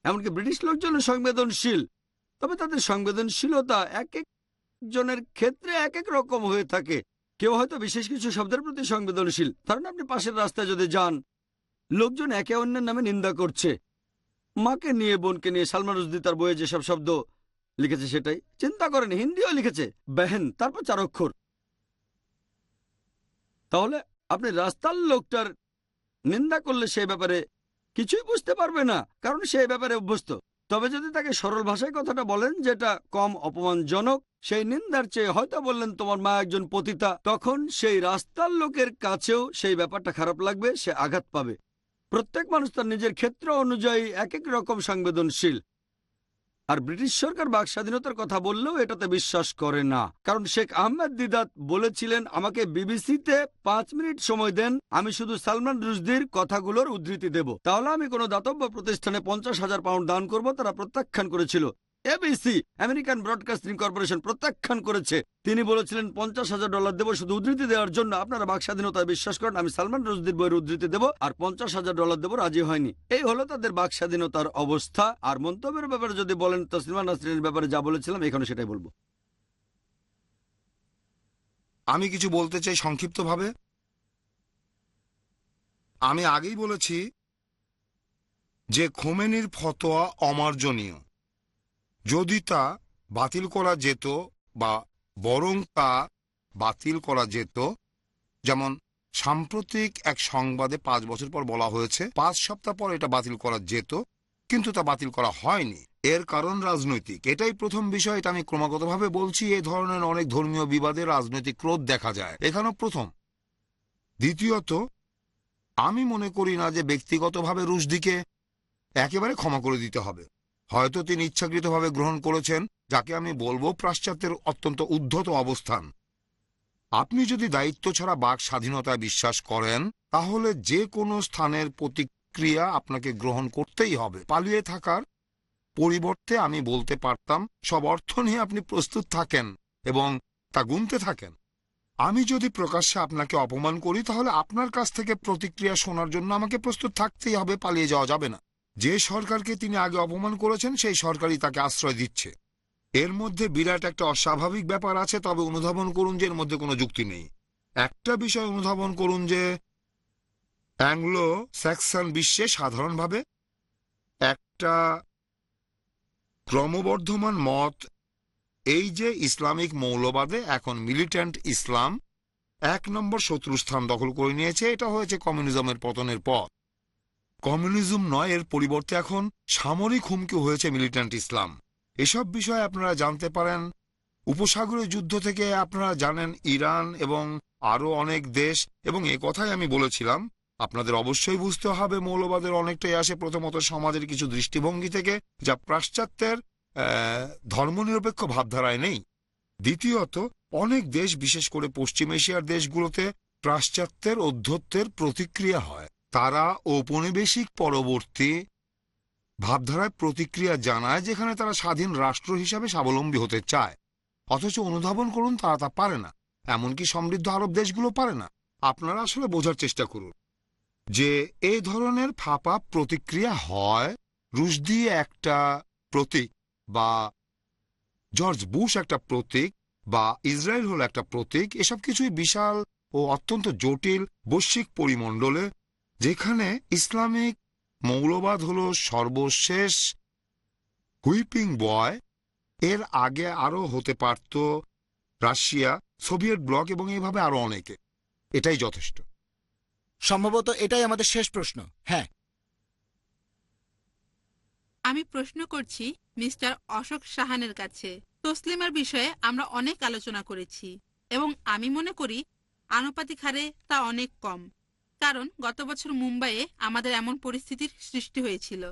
এমনকি ব্রিটিশ লোকজন সংবেদনশীল। তবে তাদের সংবেদনশীলতা এক এক জনের ক্ষেত্রে এক এক রকম হয়ে থাকে। কেউ হয়তো বিশেষ কিছু শব্দের প্রতি সংবেদনশীল। কারণ আপনি পাশের রাস্তায় যদি যান, লোকজন একে অন্যের নামে নিন্দা করছে। মাকে নিয়ে, বোনকে নিয়ে সালমান রুজদি তার বইয়ে যেসব শব্দ লিখেছে সেটাই। চিন্তা করেন, হিন্দিও লিখেছে। বেহেন, তারপর চার অক্ষর তাহলে আপনি রাস্তার লোকটার নিন্দা করলে সেই ব্যাপারে কিছুই বুঝতে পারবে না, কারণ সে ব্যাপারে অভ্যস্ত। তবে যদি তাকে সরল ভাষায় কথাটা বলেন, যেটা কম অপমানজনক, সেই নিন্দার চেয়ে হয়তো বললেন, তোমার মা একজন পতিতা। তখন সেই রাস্তার লোকের কাছেও সেই ব্যাপারটা খারাপ লাগবে, সে আঘাত পাবে। প্রত্যেক মানুষ তার নিজের ক্ষেত্র অনুযায়ী এক এক রকম সংবেদনশীল। আর ব্রিটিশ সরকার বাক স্বাধীনতার কথা বললেও এটাতে বিশ্বাস করে না। কারণ শেখ আহমেদ দিদাত বলেছিলেন, আমাকে বিবিসিতে পাঁচ মিনিট সময় দেন, আমি শুধু সালমান রুশদির কথাগুলোর উদ্ধৃতি দেব। তাহলে আমি কোনো দাতব্য প্রতিষ্ঠানে পঞ্চাশ হাজার পাউন্ড দান করব, তারা প্রত্যাখ্যান করেছিল। এবিসি আমেরিকান ব্রডকাস্টিং কর্পোরেশন প্রত্যাখ্যান করেছে। তিনি বলেছিলেন, পঞ্চাশ হাজার ডলার দেবো শুধু উদ্ধৃতি দেওয়ার জন্য। আপনারা বাক স্বাধীনতায় বিশ্বাস করেন, আমি সালমান রুশদির বইয়ের উদ্ধৃতি দেবো, আর পঞ্চাশ হাজার ডলার দেবো রাজি হয়নি। এই হলো তাদের বাক স্বাধীনতার অবস্থা। আর মন্তব্যের ব্যাপারে যদি বলেন, তসলিমা নাসরিনের ব্যাপারে যা বলেছিলাম, এখানে সেটাই বলব। আমি কিছু বলতে চাই সংক্ষিপ্তভাবে। আমি আগেই বলেছি যে, খোমেনির ফতোয়া অমার্জনীয়। যদি তা বাতিল করা যেত বা বরং তা বাতিল করা যেত, যেমন সাম্প্রতিক এক সংবাদে পাঁচ বছর পর বলা হয়েছে, পাঁচ সপ্তাহ পর এটা বাতিল করা যেত, কিন্তু তা বাতিল করা হয়নি। এর কারণ রাজনৈতিক। এটাই প্রথম বিষয়, এটা আমি ক্রমাগতভাবে বলছি এই ধরনের অনেক ধর্মীয় বিবাদে রাজনৈতিক ক্রোধ দেখা যায়। এখানেও প্রথম। দ্বিতীয়ত, আমি মনে করি না যে ব্যক্তিগতভাবে রুশদিকে একেবারে ক্ষমা করে দিতে হবে। হয়তো তিনি ইচ্ছাকৃতভাবে গ্রহণ করেছেন, যাকে আমি বলব পাশ্চাত্যের অত্যন্ত উদ্ধত অবস্থান। আপনি যদি দায়িত্ব ছাড়া বাক স্বাধীনতায় বিশ্বাস করেন, তাহলে যে কোনো স্থানের প্রতিক্রিয়া আপনাকে গ্রহণ করতেই হবে। পালিয়ে থাকার পরিবর্তে আমি বলতে পারতাম, সব অর্থ নিয়ে আপনি প্রস্তুত থাকেন এবং তা গুনতে থাকেন। আমি যদি প্রকাশ্যে আপনাকে অপমান করি, তাহলে আপনার কাছ থেকে প্রতিক্রিয়া শোনার জন্য আমাকে প্রস্তুত থাকতেই হবে, পালিয়ে যাওয়া যাবে না। যে সরকারকে তিনি আগে অপমান করেছেন, সেই সরকারই তাকে আশ্রয় দিচ্ছে। এর মধ্যে বিরাট একটা অস্বাভাবিক ব্যাপার আছে, তবে অনুধাবন করুন যে এর মধ্যে কোনো যুক্তি নেই। একটা বিষয় অনুধাবন করুন যে অ্যাংলো স্যাক্সন বিশ্বে সাধারণভাবে একটা ক্রমবর্ধমান মত, এই যে ইসলামিক মৌলবাদে এখন মিলিট্যান্ট ইসলাম এক নম্বর শত্রুস্থান দখল করে নিয়েছে, এটা হয়েছে কমিউনিজমের পতনের পর কমিউনিজম নয়, এর পরিবর্তে এখন সামরিক হুমকি হয়েছে মিলিট্যান্ট ইসলাম। এসব বিষয়ে আপনারা জানতে পারেন। উপসাগরীয় যুদ্ধ থেকে আপনারা জানেন ইরান এবং আরও অনেক দেশ, এবং এ কথাই আমি বলেছিলাম। আপনাদের অবশ্যই বুঝতে হবে মৌলবাদের অনেকটাই আসে প্রথমত সমাজের কিছু দৃষ্টিভঙ্গি থেকে, যা পাশ্চাত্যের ধর্মনিরপেক্ষ ভাবধারায় নেই। দ্বিতীয়ত, অনেক দেশ, বিশেষ করে পশ্চিম এশিয়ার দেশগুলোতে পাশ্চাত্যের অধ্যত্বের প্রতিক্রিয়া হয়। তারা ঔপনিবেশিক পরবর্তী ভাবধারায় প্রতিক্রিয়া জানায় যেখানে তারা স্বাধীন রাষ্ট্র হিসাবে স্বাবলম্বী হতে চায়। অথচ অনুধাবন করুন, তারা তা পারে না। এমনকি সমৃদ্ধ আরব দেশগুলো পারে না। আপনারা আসলে বোঝার চেষ্টা করুন যে এ ধরনের ফাঁপা প্রতিক্রিয়া হয় রুশ দিয়ে একটা প্রতীক বা জর্জ বুশ একটা প্রতীক বা ইসরায়েল হল একটা প্রতীক। এসব কিছুই বিশাল ও অত্যন্ত জটিল বৈশ্বিক পরিমণ্ডলে যেখানে ইসলামিক মৌলবাদ হলো সর্বশেষ হুইপিং বয়। এর আগে আরও হতে পারত রাশিয়া সোভিয়েত ব্লক এবং এইভাবে আরও অনেকে। এটাই যথেষ্ট। সম্ভবত এটাই আমাদের শেষ প্রশ্ন। হ্যাঁ। আমি প্রশ্ন করছি মিস্টার অশোক সাহানের কাছে। তসলিমার বিষয়ে আমরা অনেক আলোচনা করেছি এবং আমি মনে করি আনুপাতিক হারে তা অনেক কম। কারণ গত বছর মুম্বাইয়ে আমাদের এমন পরিস্থিতির সৃষ্টি হয়েছিল।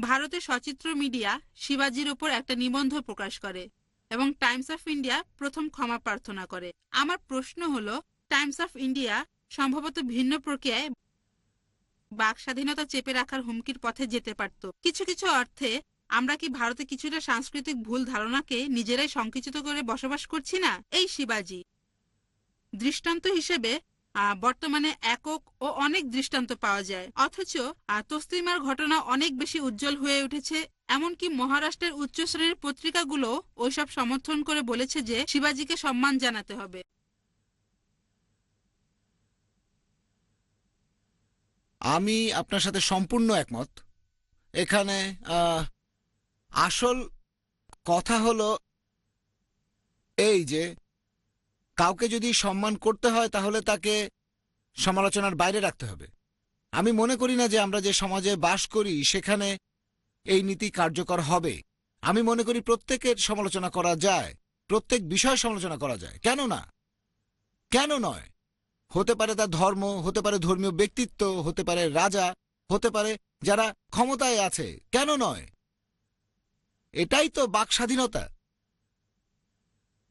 ভারতের সচিত্র মিডিয়া শিবাজির ওপর একটা নিবন্ধ প্রকাশ করে এবং টাইমস অফ ইন্ডিয়া প্রথম ক্ষমা প্রার্থনা করে। আমার প্রশ্ন হলো, টাইমস অফ ইন্ডিয়া সম্ভবত ভিন্ন প্রক্রিয়ায় বাক স্বাধীনতা চেপে রাখার হুমকির পথে যেতে পারত। কিছু কিছু অর্থে, আমরা কি ভারতে কিছুটা সাংস্কৃতিক ভুল ধারণাকে নিজেরাই সংকুচিত করে বসবাস করছি না? এই শিবাজি। দৃষ্টান্ত হিসেবে বর্তমানে একক ও অনেক দৃষ্টান্ত পাওয়া যায়। অথচ তসলিমার ঘটনা অনেক বেশি উজ্জ্বল হয়ে উঠেছে, এমনকি মহারাষ্ট্রের উচ্চ শ্রেণির পত্রিকাগুলো ওইসব সমর্থন করে বলেছে যে শিবাজিকে সম্মান জানাতে হবে। আমি আপনার সাথে সম্পূর্ণ একমত। এখানে আসল কথা হলো এই যে কাউকে যদি সম্মান করতে হয়, তাহলে তাকে সমালোচনার বাইরে রাখতে হবে। আমি মনে করি না যে আমরা যে সমাজে বাস করি, সেখানে এই নীতি কার্যকর হবে। আমি মনে করি প্রত্যেকের সমালোচনা করা যায়, প্রত্যেক বিষয় সমালোচনা করা যায়। কেন না? কেন নয়? হতে পারে তার ধর্ম, হতে পারে ধর্মীয় ব্যক্তিত্ব, হতে পারে রাজা, হতে পারে যারা ক্ষমতায় আছে। কেন নয়? এটাই তো বাক স্বাধীনতা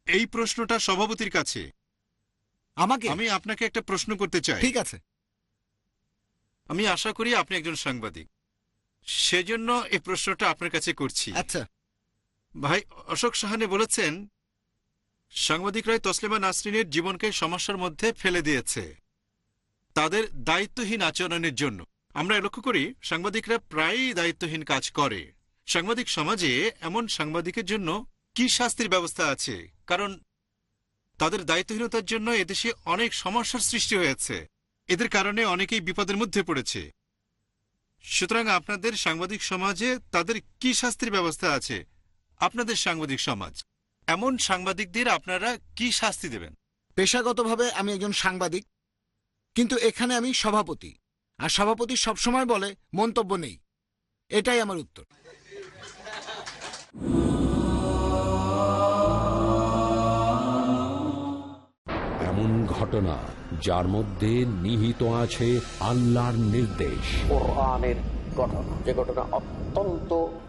এই প্রশ্নটা সভাপতির কাছে। আমাকে? আমি আপনাকে একটা প্রশ্ন করতে চাই। ঠিক আছে। আমি আশা করি আপনি একজন সাংবাদিক। সেজন্য এই প্রশ্নটা আপনার কাছে করছি। আচ্ছা। ভাই অশোক সাহানে বলেছেন সাংবাদিকরাই তসলিমা নাসরিনের জীবনকে সমস্যার মধ্যে ফেলে দিয়েছে। তাদের দায়িত্বহীন আচরণের জন্য। আমরা লক্ষ্য করি সাংবাদিকরা প্রায়ই দায়িত্বহীন কাজ করে। সাংবাদিক সমাজে এমন সাংবাদিকের জন্য কি শাস্তির ব্যবস্থা আছে? কারণ তাদের দায়িত্বহীনতার জন্য এদেশে অনেক সমস্যার সৃষ্টি হয়েছে। এদের কারণে অনেকেই বিপদের মধ্যে পড়েছে। সুতরাং আপনাদের সাংবাদিক সমাজে তাদের কি শাস্তির ব্যবস্থা আছে? আপনাদের সাংবাদিক সমাজ। এমন সাংবাদিকদের আপনারা কি শাস্তি দেবেন? পেশাগতভাবে আমি একজন সাংবাদিক, কিন্তু এখানে আমি সভাপতি। আর সভাপতি সবসময় বলে, মন্তব্য নেই। এটাই আমার উত্তর। এমন ঘটনা যার মধ্যে নিহিত আছে আল্লাহর নির্দেশ। কোরআনের ঘটনা যে ঘটনা অত্যন্ত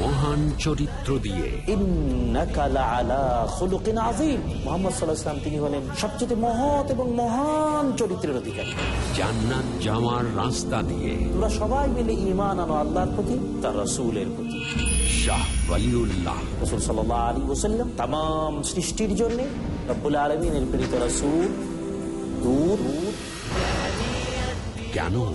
মহান চরিত্র দিয়ে। তিনি হলেন সবচেয়ে মহৎ এবং মহান চরিত্রের অধিকারী। জান্নাত যাওয়ার রাস্তা দিয়ে। আমরা সবাই মিলে ইমান আনো আল্লাহর প্রতি তার রসুলের প্রতি। শাহ রসুল সৃষ্টির কেন?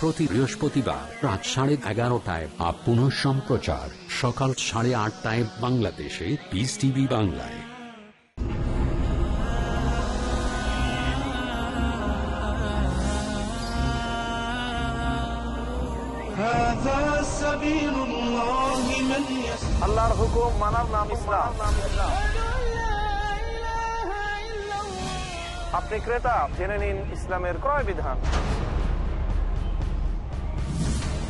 প্রতি বৃহস্পতিবার রাত সাড়ে এগারোটায় পুনঃ সম্প্রচার। সকাল সাড়ে আটটায় বাংলাদেশে পিস টিভি বাংলায়। আল্লাহর হুকুম মানার নাম ইসলাম। আপনি ক্রেতা, জেনে নিন ইসলামের ক্রয় বিধান।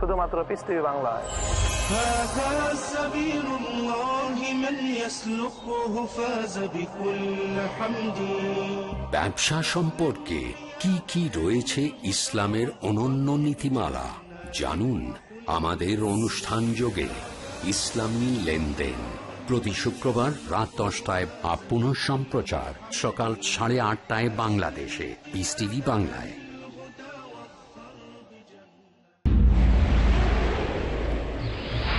শুধুমাত্র পিস টিভি বাংলায়। ব্যবসা সম্পর্কে কি কি রয়েছে ইসলামের অনন্য নীতিমালা জানুন আমাদের অনুষ্ঠান যোগে ইসলামী লেনদেন। প্রতি শুক্রবার রাত দশটায় বা পুনঃ সম্প্রচার সকাল সাড়ে আটটায় বাংলাদেশে পিস টিভি বাংলায়।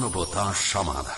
মানবতার সমাধান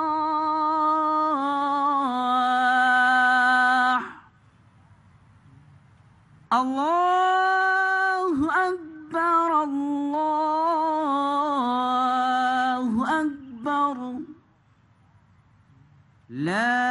Nah,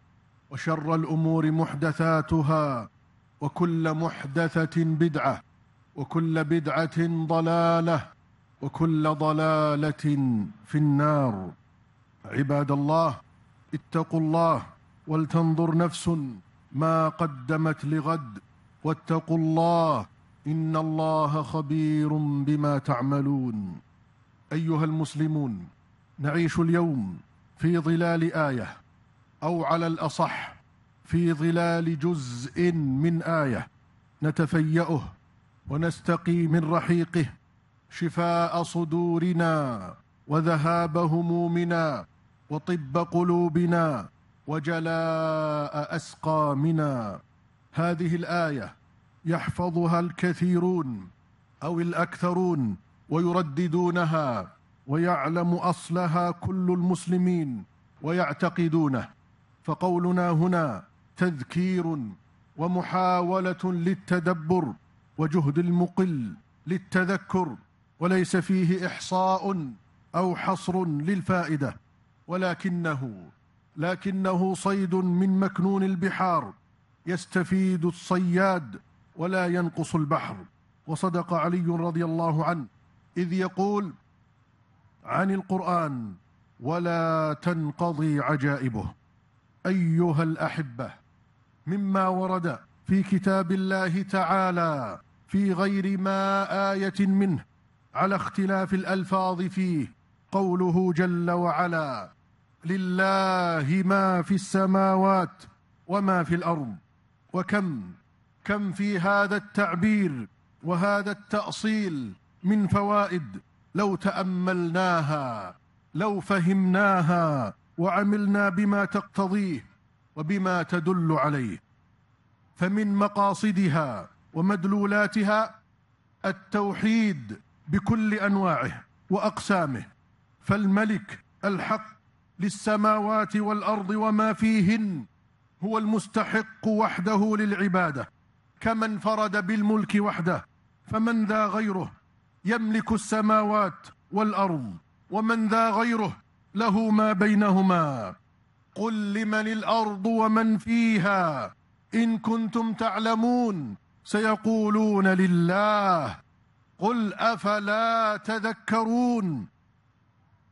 وشر الأمور محدثاتها وكل محدثة بدعة وكل بدعة ضلالة وكل ضلالة في النار. عباد الله اتقوا الله ولتنظر نفس ما قدمت لغد واتقوا الله إن الله خبير بما تعملون. أيها المسلمون نعيش اليوم في ظلال آية. أو على الأصح في ظلال جزء من آية نتفيأه ونستقي من رحيقه شفاء صدورنا وذهاب همومنا وطب قلوبنا وجلاء أسقامنا. هذه الآية يحفظها الكثيرون أو الأكثرون ويرددونها ويعلم أصلها كل المسلمين ويعتقدونه. فقولنا هنا تذكير ومحاولة للتدبر وجهد المقل للتذكر وليس فيه إحصاء أو حصر للفائدة. ولكنه لكنه صيد من مكنون البحار. يستفيد الصياد ولا ينقص البحر. وصدق علي رضي الله عنه إذ يقول عن القرآن ولا تنقضي عجائبه. أيها الأحبة مما ورد في كتاب الله تعالى في غير ما آية منه على اختلاف الألفاظ فيه قوله جل وعلا لله ما في السماوات وما في الأرض وكم كم في هذا التعبير وهذا التأصيل من فوائد لو تأملناها لو فهمناها وعملنا بما تقتضيه وبما تدل عليه. فمن مقاصدها ومدلولاتها التوحيد بكل أنواعه وأقسامه. فالملك الحق للسماوات والأرض وما فيهن هو المستحق وحده للعبادة. كما انفرد بالملك وحده فمن ذا غيره يملك السماوات والأرض ومن ذا غيره له ما بينهما. قل لمن الأرض ومن فيها؟ إن كنتم تعلمون سيقولون لله. قل أفلا تذكرون؟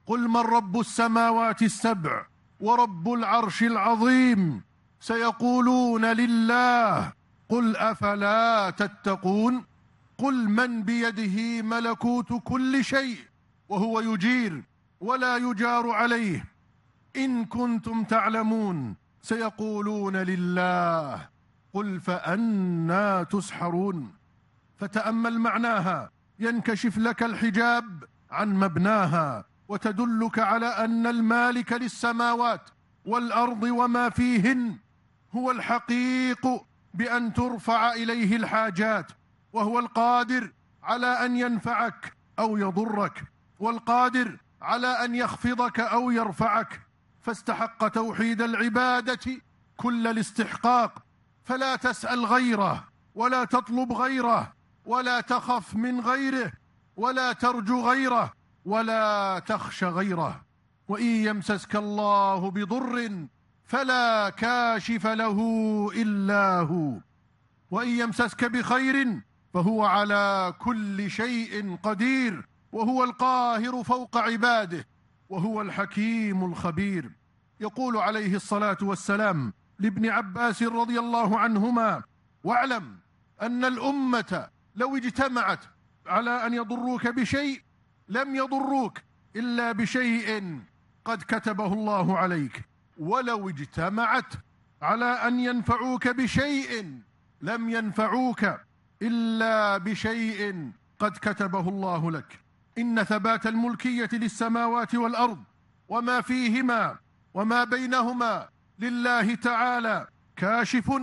قل من رب السماوات السبع ورب العرش العظيم؟ سيقولون لله. قل أفلا تتقون؟ قل من بيده ملكوت كل شيء وهو يجير. ولا يجار عليه. إن كنتم تعلمون سيقولون لله قل فأنا تسحرون. فتأمل معناها ينكشف لك الحجاب عن مبناها وتدلك على أن المالك للسماوات والأرض وما فيهن هو الحقيق بأن ترفع إليه الحاجات وهو القادر على أن ينفعك أو يضرك والقادر على أن يخفضك أو يرفعك فاستحق توحيد العبادة كل الاستحقاق. فلا تسأل غيره ولا تطلب غيره ولا تخف من غيره ولا ترجو غيره ولا تخش غيره. وإن يمسسك الله بضر فلا كاشف له إلا هو. وإن يمسسك بخير فهو على كل شيء قدير. وهو القاهر فوق عباده وهو الحكيم الخبير. يقول عليه الصلاة والسلام لابن عباس رضي الله عنهما واعلم أن الأمة لو اجتمعت على أن يضروك بشيء لم يضروك إلا بشيء قد كتبه الله عليك. ولو اجتمعت على أن ينفعوك بشيء لم ينفعوك إلا بشيء قد كتبه الله لك. إن ثبات الملكية للسماوات والأرض وما فيهما وما بينهما لله تعالى كاشف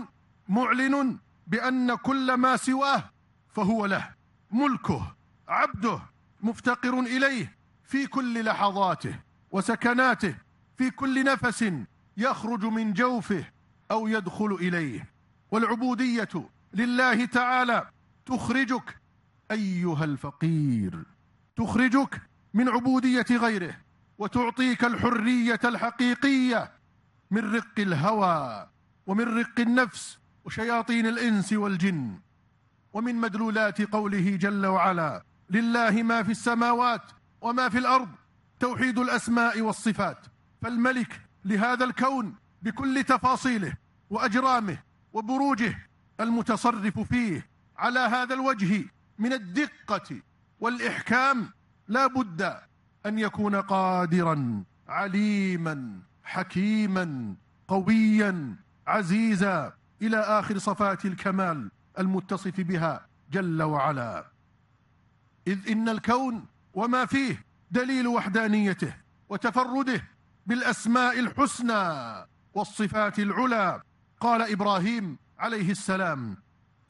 معلن بأن كل ما سواه فهو له ملكه عبده مفتقر إليه في كل لحظاته وسكناته في كل نفس يخرج من جوفه أو يدخل إليه. والعبودية لله تعالى تخرجك أيها الفقير. تخرجك من عبودية غيره وتعطيك الحرية الحقيقية من رق الهوى ومن رق النفس وشياطين الإنس والجن ومن مدلولات قوله جل وعلا لله ما في السماوات وما في الأرض توحيد الأسماء والصفات. فالملك لهذا الكون بكل تفاصيله وأجرامه وبروجه المتصرف فيه على هذا الوجه من الدقة والإحكام لا بد أن يكون قادرا عليما حكيما قويا عزيزا إلى آخر صفات الكمال المتصف بها جل وعلا. إذ إن الكون وما فيه دليل وحدانيته وتفرده بالأسماء الحسنى والصفات العلى. قال إبراهيم عليه السلام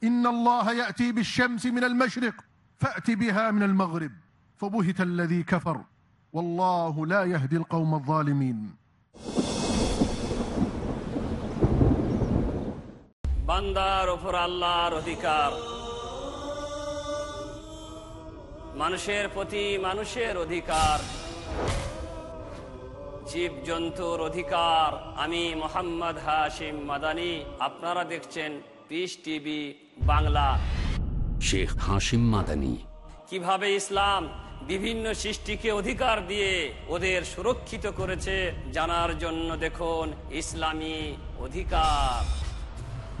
إن الله يأتي بالشمس من المشرق فأت بها من المغرب فبهت الذي كفر والله لا يهدي القوم الظالمين বান্দার ওপর আল্লাহর অধিকার মানুষের প্রতি মানুষের অধিকার জীব জন্তুর অধিকার আমি মোহাম্মদ হাশিম মাদানি আপনারা দেখছেন পিস টিভি বাংলা শেখ হাসিম মাদানি। কীভাবে ইসলাম বিভিন্ন সৃষ্টিকে অধিকার দিয়ে ওদের সুরক্ষিত করেছে জানার জন্য দেখুন ইসলামী অধিকার।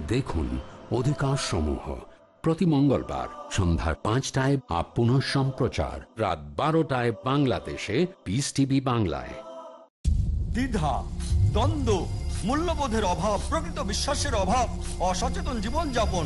দেখুন অধিকার সমূহ প্রতি মঙ্গলবার সন্ধ্যার পাঁচটায় আপ পুনঃ সম্প্রচার রাত বারোটায় বাংলাদেশে পিস টিভি বাংলায়। দ্বিধা দ্বন্দ্ব মূল্যবোধের অভাব প্রকৃত বিশ্বাসের অভাব অসচেতন জীবনযাপন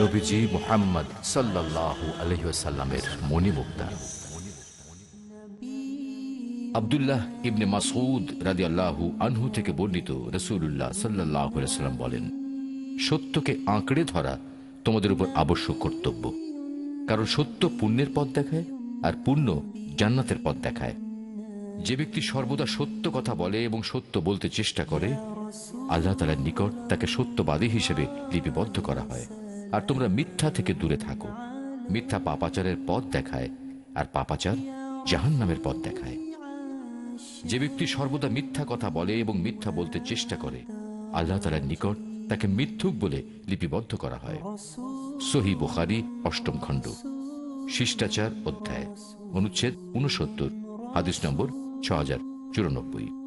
নবীজি মোহাম্মদ সাল্লাহ আলহিসাল্লামের মণিমুক্তা। আবদুল্লাহ ইবনে মাসুদ রাজি আল্লাহু আনহু থেকে বর্ণিত রসুল্লাহ সাল্লাহ সাল্লাম বলেন, সত্যকে আঁকড়ে ধরা তোমাদের উপর আবশ্যক কর্তব্য। কারণ সত্য পুণ্যের পথ দেখায় আর পুণ্য জান্নাতের পথ দেখায়। যে ব্যক্তি সর্বদা সত্য কথা বলে এবং সত্য বলতে চেষ্টা করে আল্লাহ তালার নিকট তাকে সত্যবাদী হিসেবে লিপিবদ্ধ করা হয়। আর তোমরা মিথ্যা থেকে দূরে থাকো। মিথ্যা পাপাচারের পথ দেখায় আর পাপাচার জাহান নামের পথ দেখায়। যে ব্যক্তি সর্বদা মিথ্যা কথা বলে এবং মিথ্যা বলতে চেষ্টা করে, আল্লাহ তালার নিকট তাকে মিথ্যুক বলে লিপিবদ্ধ করা হয়। সহি বুখারি, অষ্টম খণ্ড, শিষ্টাচার অধ্যায়, অনুচ্ছেদ উনসত্তর হাদিস নম্বর ছ হাজার চুরানব্বই।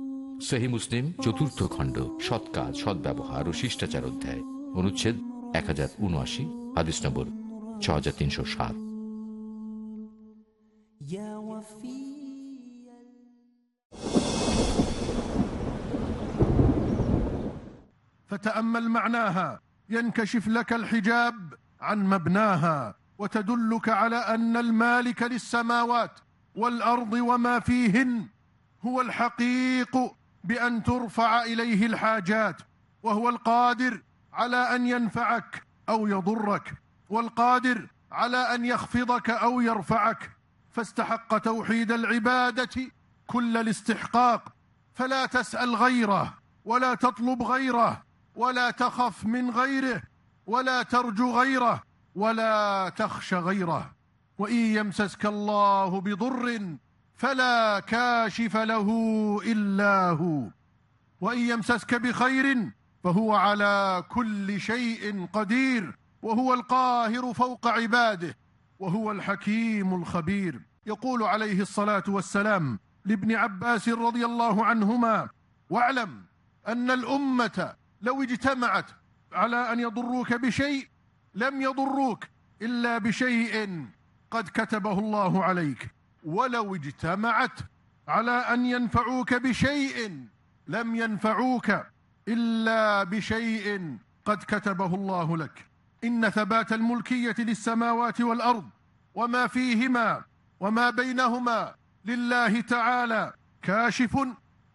সহি মুসলিম চতুর্থ খণ্ড সৎ কাজ সদ্ব্যবহার ও শিষ্টাচার অধ্যায় অনুচ্ছেদ এক হাজার উনআশি হাদিস নম্বর ছ হাজার তিনশো সাত فتأمل معناها ينكشف لك الحجاب عن مبناها وتدلك على أن المالك للسماوات والأرض وما فيهن هو الحقيق بأن ترفع إليه الحاجات وهو القادر على أن ينفعك أو يضرك والقادر على أن يخفضك أو يرفعك. فاستحق توحيد العبادة كل الاستحقاق. فلا تسأل غيره ولا تطلب غيره ولا تخف من غيره ولا ترجو غيره ولا تخش غيره. وإن يمسسك الله بضر فلا كاشف له إلا هو. وإن يمسسك بخير فهو على كل شيء قدير وهو القاهر فوق عباده وهو الحكيم الخبير. يقول عليه الصلاة والسلام لابن عباس رضي الله عنهما واعلم أن الأمة لو اجتمعت على أن يضروك بشيء لم يضروك إلا بشيء قد كتبه الله عليك. ولو اجتمعت على أن ينفعوك بشيء لم ينفعوك إلا بشيء قد كتبه الله لك. إن ثبات الملكية للسماوات والأرض وما فيهما وما بينهما لله تعالى كاشف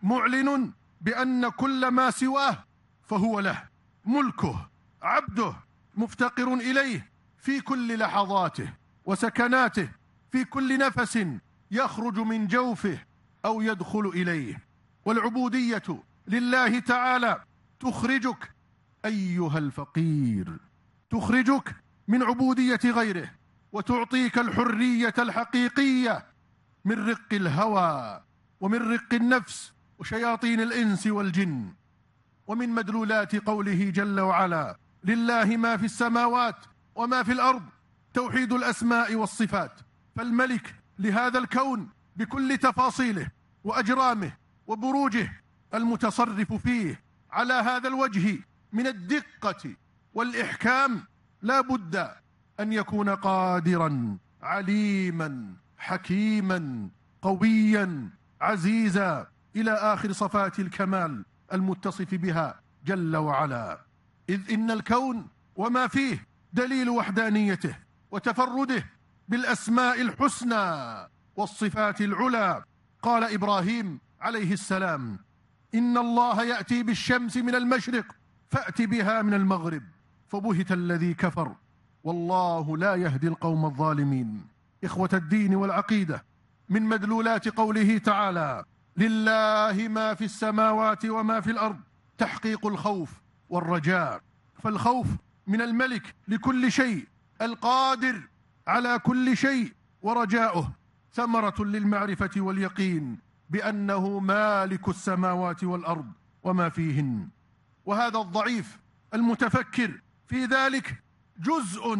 معلن بأن كل ما سواه فهو له ملكه عبده مفتقر إليه في كل لحظاته وسكناته في كل نفس يخرج من جوفه أو يدخل إليه. والعبودية لله تعالى تخرجك أيها الفقير. تخرجك من عبودية غيره وتعطيك الحرية الحقيقية من رق الهوى ومن رق النفس وشياطين الإنس والجن. ومن مدلولات قوله جل وعلا لله ما في السماوات وما في الأرض توحيد الأسماء والصفات. فالملك لهذا الكون بكل تفاصيله وأجرامه وبروجه المتصرف فيه على هذا الوجه من الدقة والإحكام لا بد أن يكون قادرا عليما حكيما قويا عزيزا إلى آخر صفات الكمال المتصف بها جل وعلا. إذ إن الكون وما فيه دليل وحدانيته وتفرده بالأسماء الحسنى والصفات العلى. قال إبراهيم عليه السلام إن الله يأتي بالشمس من المشرق فأت بها من المغرب فبهت الذي كفر. والله لا يهدي القوم الظالمين. إخوة الدين والعقيدة من مدلولات قوله تعالى لله ما في السماوات وما في الأرض تحقيق الخوف والرجاء. فالخوف من الملك لكل شيء القادر على كل شيء ورجاؤه ثمرة للمعرفة واليقين بأنه مالك السماوات والأرض وما فيهن. وهذا الضعيف المتفكر في ذلك جزء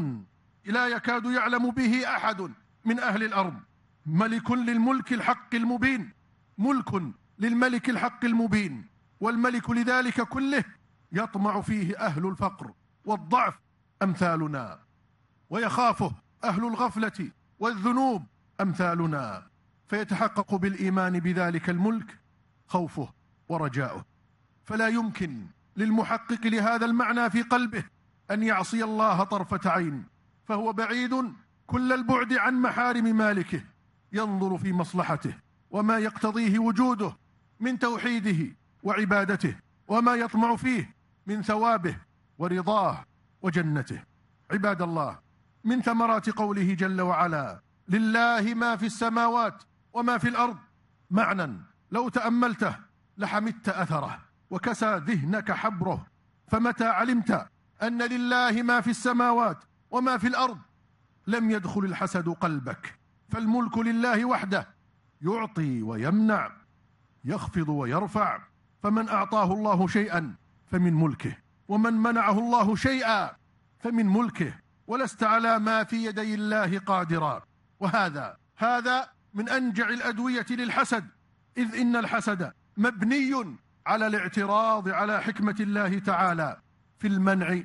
لا يكاد يعلم به أحد من أهل الأرض. ملك للملك الحق المبين ملك للملك الحق المبين والملك لذلك كله يطمع فيه أهل الفقر والضعف أمثالنا ويخافه أهل الغفلة والذنوب أمثالنا فيتحقق بالإيمان بذلك الملك خوفه ورجاؤه. فلا يمكن للمحقق لهذا المعنى في قلبه أن يعصي الله طرفة عين فهو بعيد كل البعد عن محارم مالكه ينظر في مصلحته وما يقتضيه وجوده من توحيده وعبادته وما يطمع فيه من ثوابه ورضاه وجنته. عباد الله من ثمرات قوله جل وعلا لله ما في السماوات وما في الأرض. معنى لو تأملته لحمدت أثره وكسى ذهنك حبره. فمتى علمت أن لله ما في السماوات وما في الأرض؟ لم يدخل الحسد قلبك. فالملك لله وحده يعطي ويمنع يخفض ويرفع. فمن أعطاه الله شيئا فمن ملكه ومن منعه الله شيئا فمن ملكه. ولست على ما في يدي الله قادرا. وهذا هذا من أنجع الأدوية للحسد. إذ إن الحسد مبني على الاعتراض على حكمة الله تعالى في المنع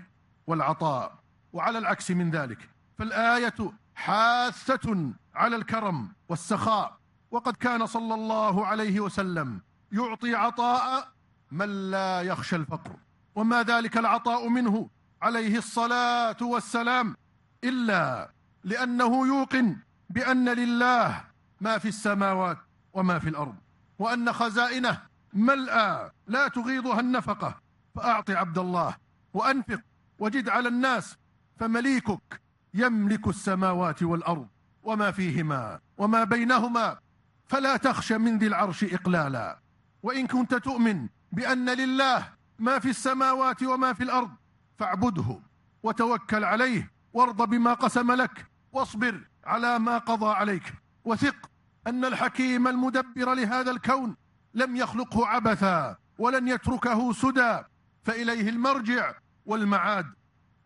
والعطاء وعلى العكس من ذلك. فالآية حاثة على الكرم والسخاء. وقد كان صلى الله عليه وسلم يعطي عطاء من لا يخشى الفقر. وما ذلك العطاء منه؟ عليه الصلاة والسلام إلا لأنه يوقن بأن لله ما في السماوات وما في الأرض وأن خزائنه ملأى لا تغيضها النفقة. فأعط عبد الله وأنفق وجد على الناس فمليكك يملك السماوات والأرض وما فيهما وما بينهما. فلا تخش من ذي العرش إقلالا. وإن كنت تؤمن بأن لله ما في السماوات وما في الأرض فاعبده وتوكل عليه وارض بما قسم لك واصبر على ما قضى عليك وثق أن الحكيم المدبر لهذا الكون لم يخلقه عبثا ولن يتركه سدى فإليه المرجع والمعاد.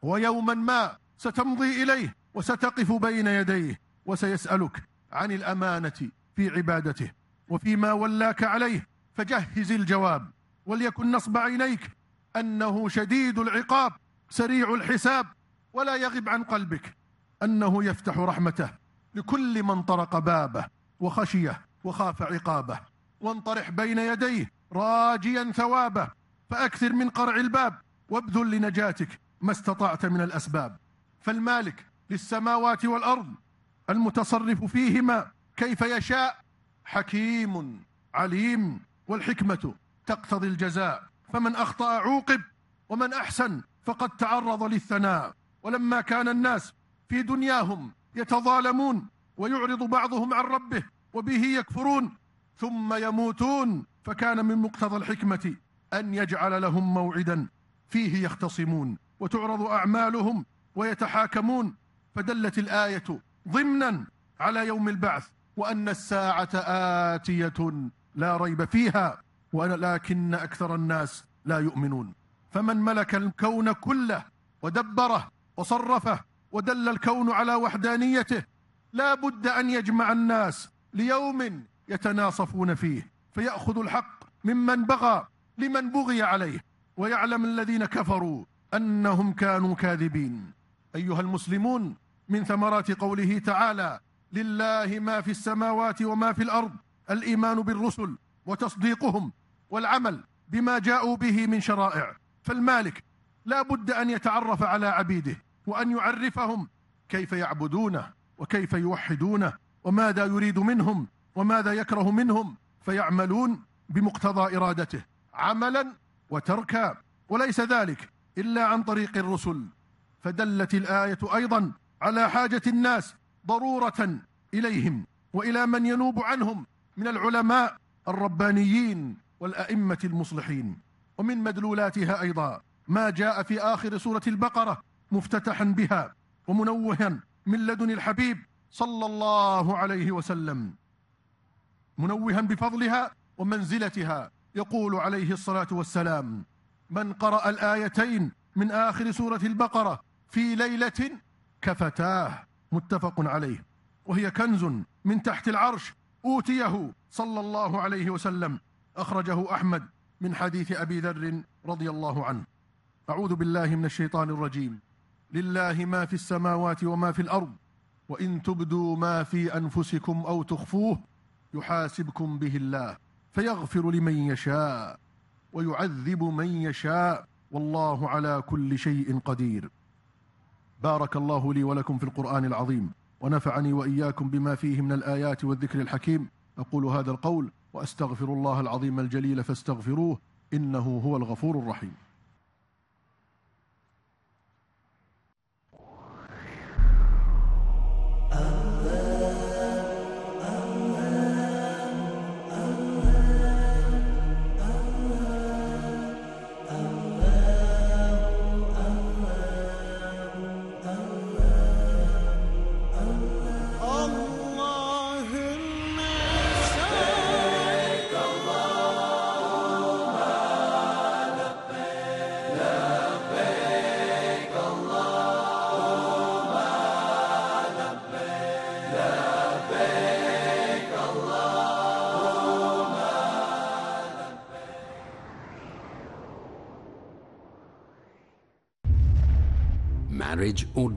ويوما ما ستمضي إليه وستقف بين يديه وسيسألك عن الأمانة في عبادته وفيما ولاك عليه فجهز الجواب وليكن نصب عينيك أنه شديد العقاب سريع الحساب ولا يغب عن قلبك. أنه يفتح رحمته لكل من طرق بابه وخشيه وخاف عقابه. وانطرح بين يديه راجيا ثوابه فأكثر من قرع الباب وابذل لنجاتك ما استطعت من الأسباب. فالمالك للسماوات والأرض المتصرف فيهما كيف يشاء حكيم عليم والحكمة تقتضي الجزاء. فمن أخطأ عوقب ومن أحسن فقد تعرض للثناء. ولما كان الناس في دنياهم يتظالمون ويعرض بعضهم عن ربه وبه يكفرون ثم يموتون فكان من مقتضى الحكمة أن يجعل لهم موعدا فيه يختصمون وتعرض أعمالهم ويتحاكمون. فدلت الآية ضمنا على يوم البعث وأن الساعة آتية لا ريب فيها. ولكن أكثر الناس لا يؤمنون. فمن ملك الكون كله ودبره وصرفه ودل الكون على وحدانيته لا بد أن يجمع الناس ليوم يتناصفون فيه فيأخذ الحق ممن بغى لمن بغي عليه ويعلم الذين كفروا أنهم كانوا كاذبين. أيها المسلمون من ثمرات قوله تعالى لله ما في السماوات وما في الأرض الإيمان بالرسل وتصديقهم والعمل بما جاءوا به من شرائع. فالمالك لا بد أن يتعرف على عبيده وأن يعرفهم كيف يعبدونه وكيف يوحدونه وماذا يريد منهم وماذا يكره منهم فيعملون بمقتضى إرادته عملا وتركا. وليس ذلك إلا عن طريق الرسل. فدلت الآية أيضا على حاجة الناس ضرورة إليهم وإلى من ينوب عنهم من العلماء الربانيين والأئمة المصلحين. ومن مدلولاتها أيضا ما جاء في آخر سورة البقرة مفتتحا بها ومنوها من لدن الحبيب صلى الله عليه وسلم. منوها بفضلها ومنزلتها يقول عليه الصلاة والسلام من قرأ الآيتين من آخر سورة البقرة في ليلة كفتاه. متفق عليه. وهي كنز من تحت العرش أوتيه صلى الله عليه وسلم أخرجه أحمد من حديث أبي ذر رضي الله عنه. أعوذ بالله من الشيطان الرجيم. لله ما في السماوات وما في الأرض وإن تبدوا ما في أنفسكم أو تخفوه يحاسبكم به الله فيغفر لمن يشاء ويعذب من يشاء والله على كل شيء قدير. بارك الله لي ولكم في القرآن العظيم. ونفعني وإياكم بما فيه من الآيات والذكر الحكيم. أقول هذا القول وأستغفر الله العظيم الجليل فاستغفروه إنه هو الغفور الرحيم.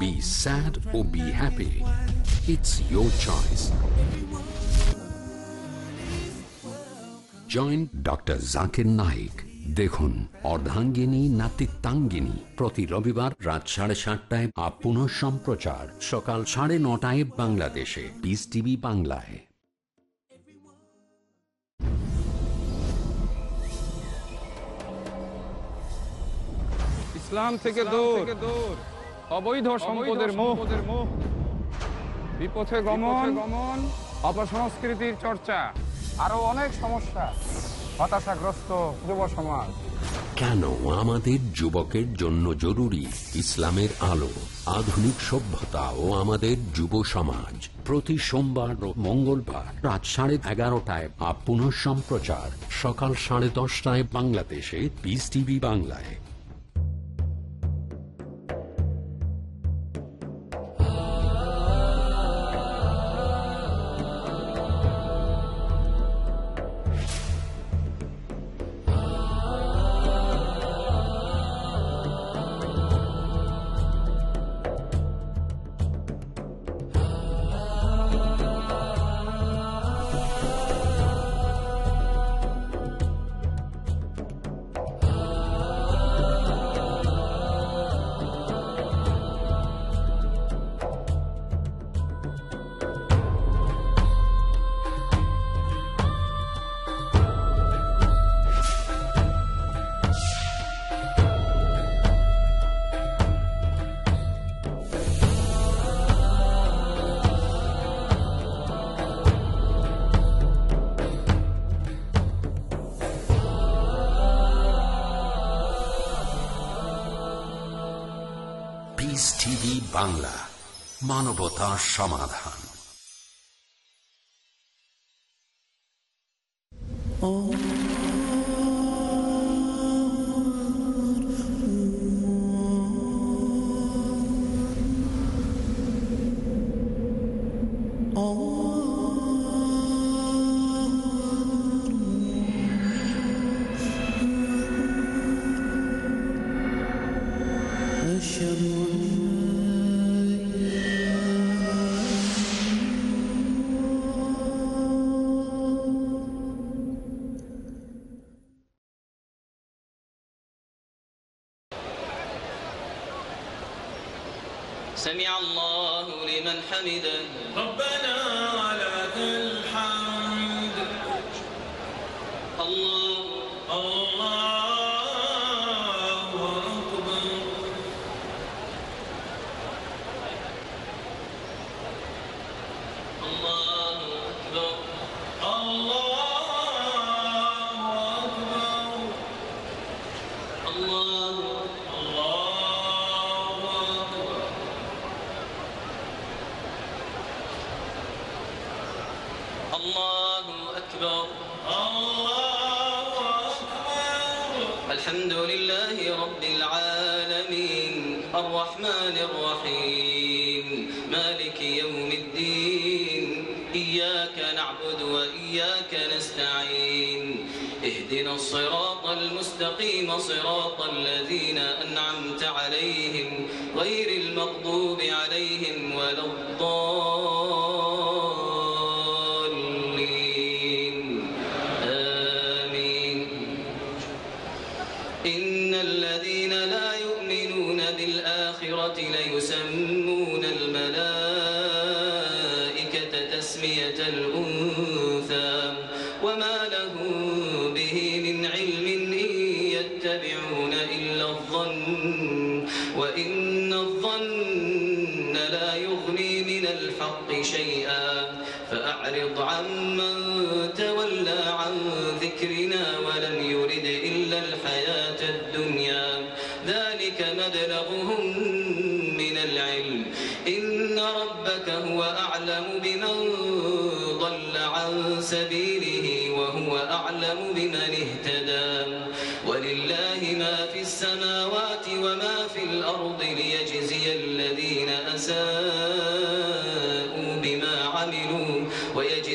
Be sad or be happy. It's your choice. Join doctor Zakir Naik দেখুন অর্ধাঙ্গিনী, নাতিত্বাঙ্গিনী। প্রতি রবিবার রাত সাড়ে সাতটায় আপ পুনঃ সম্প্রচার। সকাল সাড়ে নটায় বাংলাদেশে। পিস টিভি বাংলায়। ইসলাম থেকে দূর। অবৈধ সম্পদের মোহ। বিপথে গমন। গমন। অপসংস্কৃতির চর্চা। আরও অনেক সমস্যা। হতাশাগ্রস্ত যুব সমাজ। কেন আমাদের যুবকের জন্য জরুরি ইসলামের আলো আধুনিক সভ্যতা ও আমাদের যুব সমাজ? প্রতি সোমবার ও মঙ্গলবার রাত সাড়ে এগারোটায় আপ পুনঃ সম্প্রচার। সকাল সাড়ে দশটায় বাংলাদেশে পিস টিভি বাংলায়। বাংলা মানবতা সমাধান।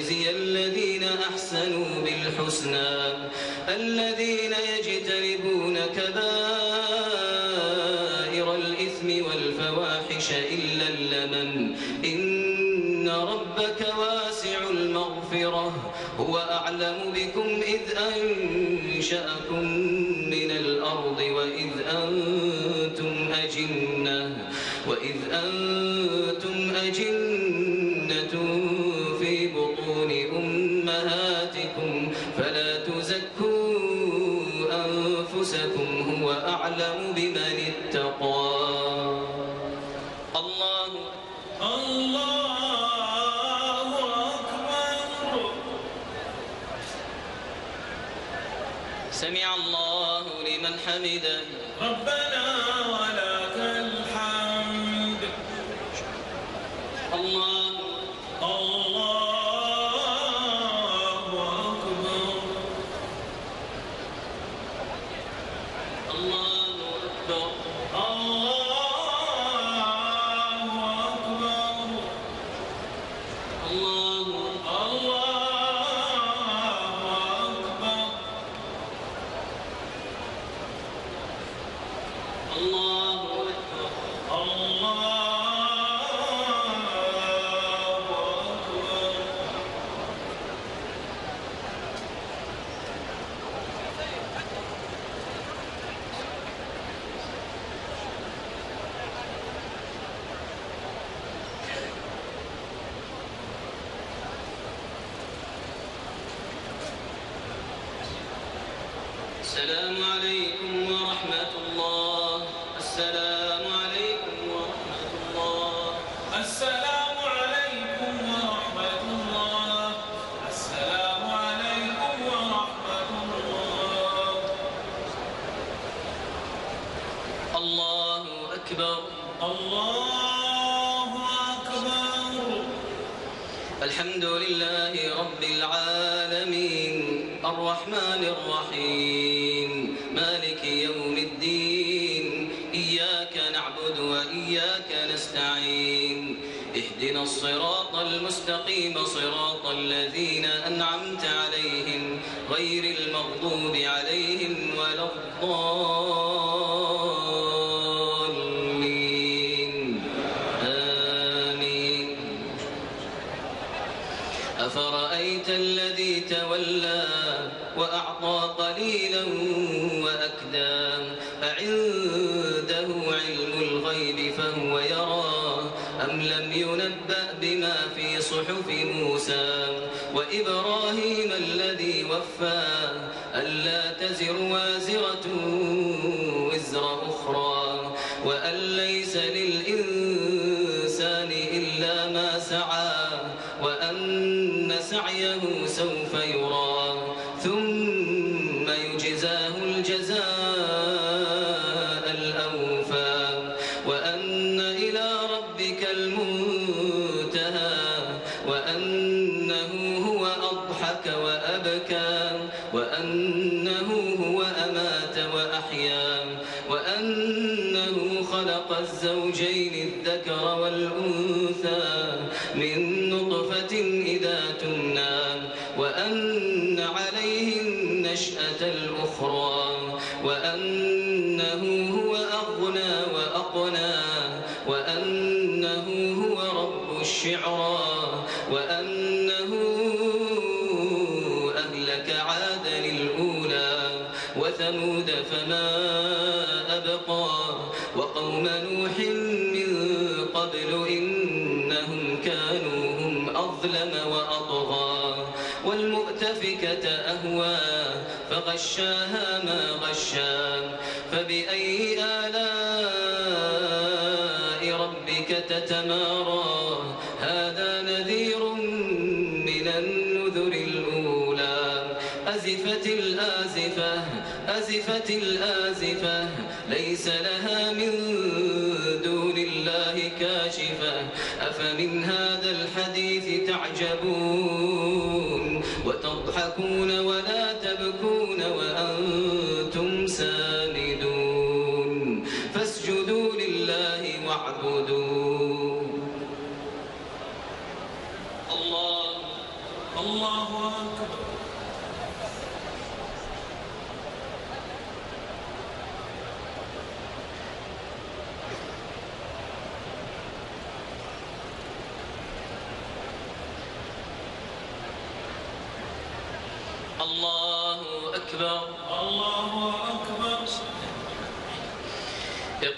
ويجزي الذين أحسنوا بالحسنى الذين يجتنبون كبائر الإثم والفواحش إلا اللمم. إن ربك واسع المغفرة هو أعلم بكم إذ أنشأكم من نطفة إذا تمنى وأن عليه النشأة الأخرى وأنه هو أغنى وأقنى أظلم وأطغى والمؤتفكة أهوى فغشاها ما غشى فبأي آلاء ربك تتمارى؟ هذا نذير من النذر الأولى. أزفت الآزفة أزفت الآزفة ليس لها من كاشفة أفمن هذا الحديث تعجبون؟ وتضحكون ولا تبكون وأنتم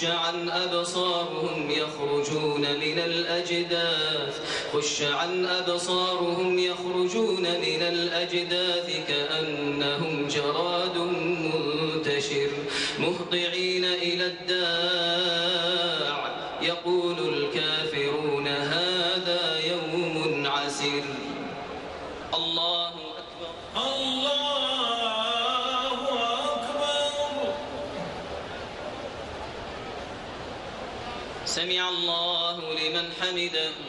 خش عن أبصارهم يخرجون من الأجداث. خش عن أبصارهم يخرجون من الأجداث كأنهم جراد منتشر. مهطعين لمن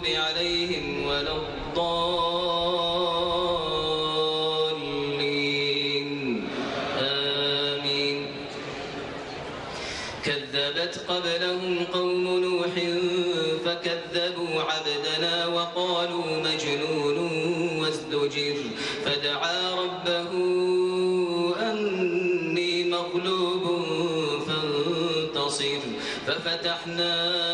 وقالوا مجنون وازدجر. فدعا ربه أني مغلوب فانتصر. ففتحنا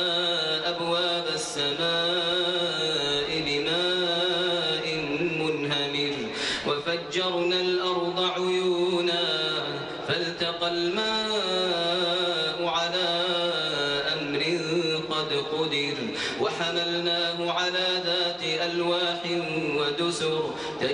Então, a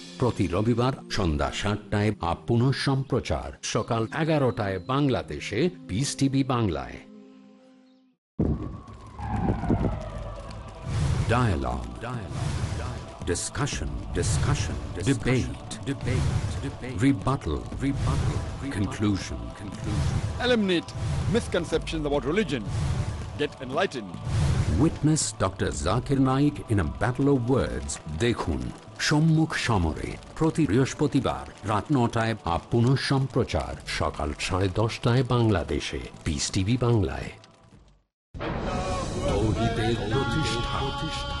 প্রতি রবিবার সন্ধ্যা সাতটায় আপ পুনঃ সম্প্রচার সকাল এগারোটায় বাংলাদেশে পিস টিভি বাংলায় Dialogue. Dialogue. Discussion. Discussion. Debate. Debate. Debate. Rebuttal. Rebuttal. Conclusion. Conclusion. Eliminate misconceptions about religion. Get enlightened. Witness Dr. Zakir Naik in a battle of words. দেখুন সম্মুখ সমরে প্রতি বৃহস্পতিবার রাত নটায় বা পুনঃ সম্প্রচার সকাল সাড়ে দশটায় বাংলাদেশে। পিস টিভি বাংলায়। প্রতিষ্ঠা।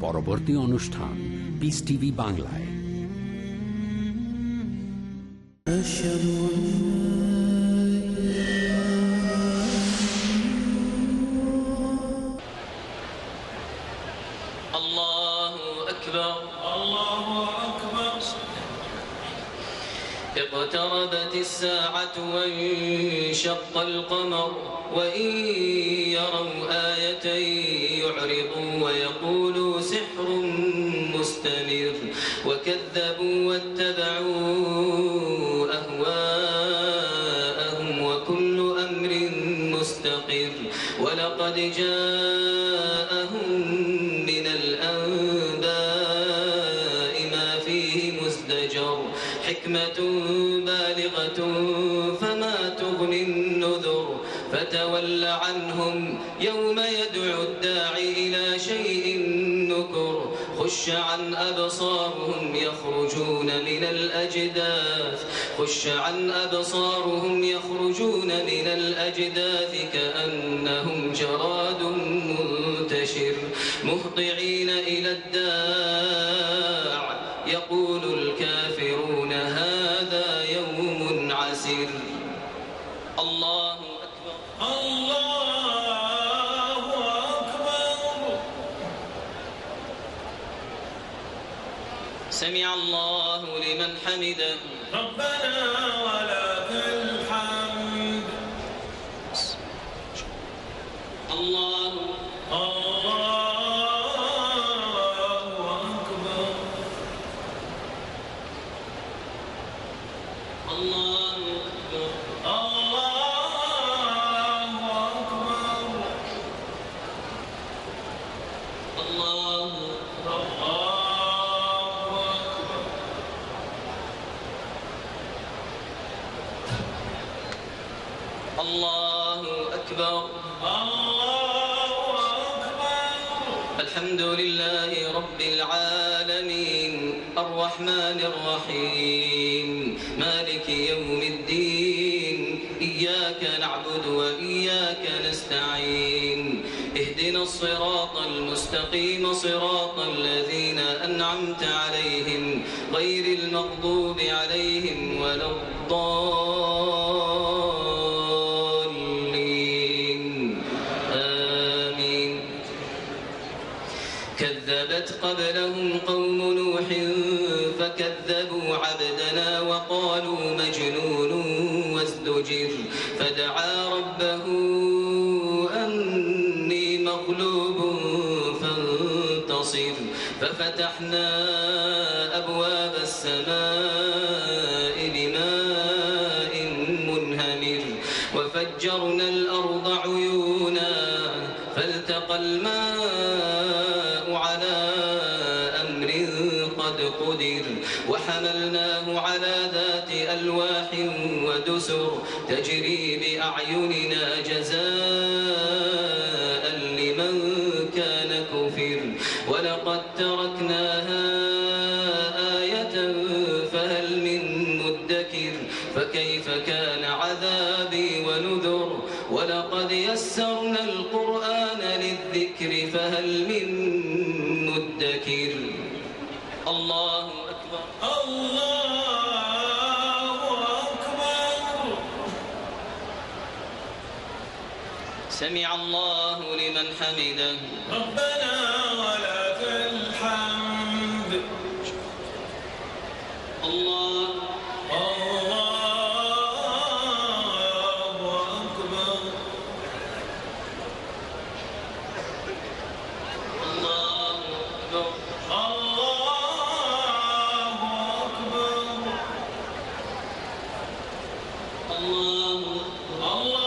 পরবর্তী অনুষ্ঠান পিস টিভি বাংলায় أشهد الله أكبر الله أكبر اقترب الساعة وانشق القمر وإن يروا آية يعرضوا ويقولوا سحر مستمر وكذبوا واتبعوا أهواءهم وكل أمر مستقر ولقد جاءهم الأجداث. خش عن أبصارهم يخرجون من الأجداث كأنهم جراد منتشر. مهطعين حمده ربنا ولك الحمد الله الله أكبر الله أكبر الله أكبر الله الله أكبر الله أكبر الله أكبر الحمد لله رب العالمين الرحمن الرحيم. مالك يوم الدين. إياك نعبد وإياك نستعين. اهدنا الصراط المستقيم صراط الذين أنعمت عليهم غير المغضوب عليهم ولا الضالين. آمين. كذبت قبلهم وقالوا مجنون وازدجر. فدعا ربه أني مغلوب فانتصر. ففتحنا أبواب السماء تجري بأعيننا حمده. ربنا ولك الحمد. الله. الله أكبر. الله أكبر. الله أكبر. الله الله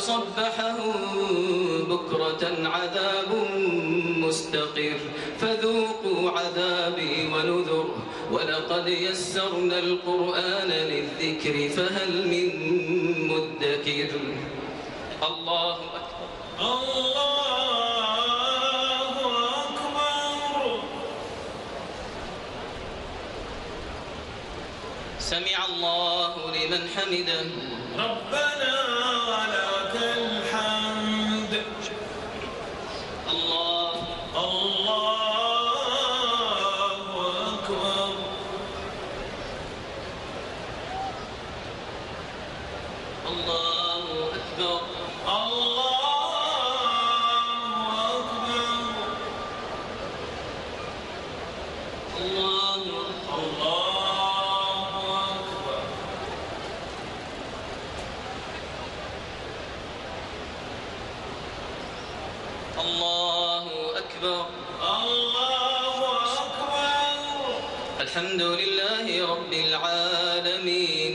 صبحهم بكرة عذاب مستقر. فذوقوا عذابي ونذر. ولقد يسرنا القرآن للذكر فهل من مدكر؟ الله أكبر. الله أكبر. سمع الله لمن حمده. ربنا ولك الحمد الله الله أكبر الله أكبر الله أكبر الله الله أكبر الله أكبر الله أكبر الحمد لله رب العالمين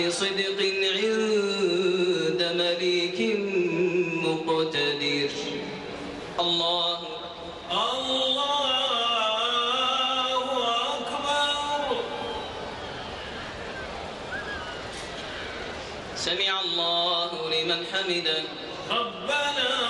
مقعد صدق عند مليك مقتدر. الله الله أكبر. سمع الله لمن حمده. ربنا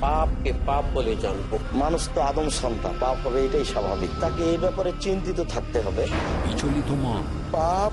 পাপকে পাপ বলে জানব। মানুষ তো আদম সন্তান পাপ হবে এটাই স্বাভাবিক। তাকে এই ব্যাপারে চিন্তিত থাকতে হবে। বিচলিত মন পাপ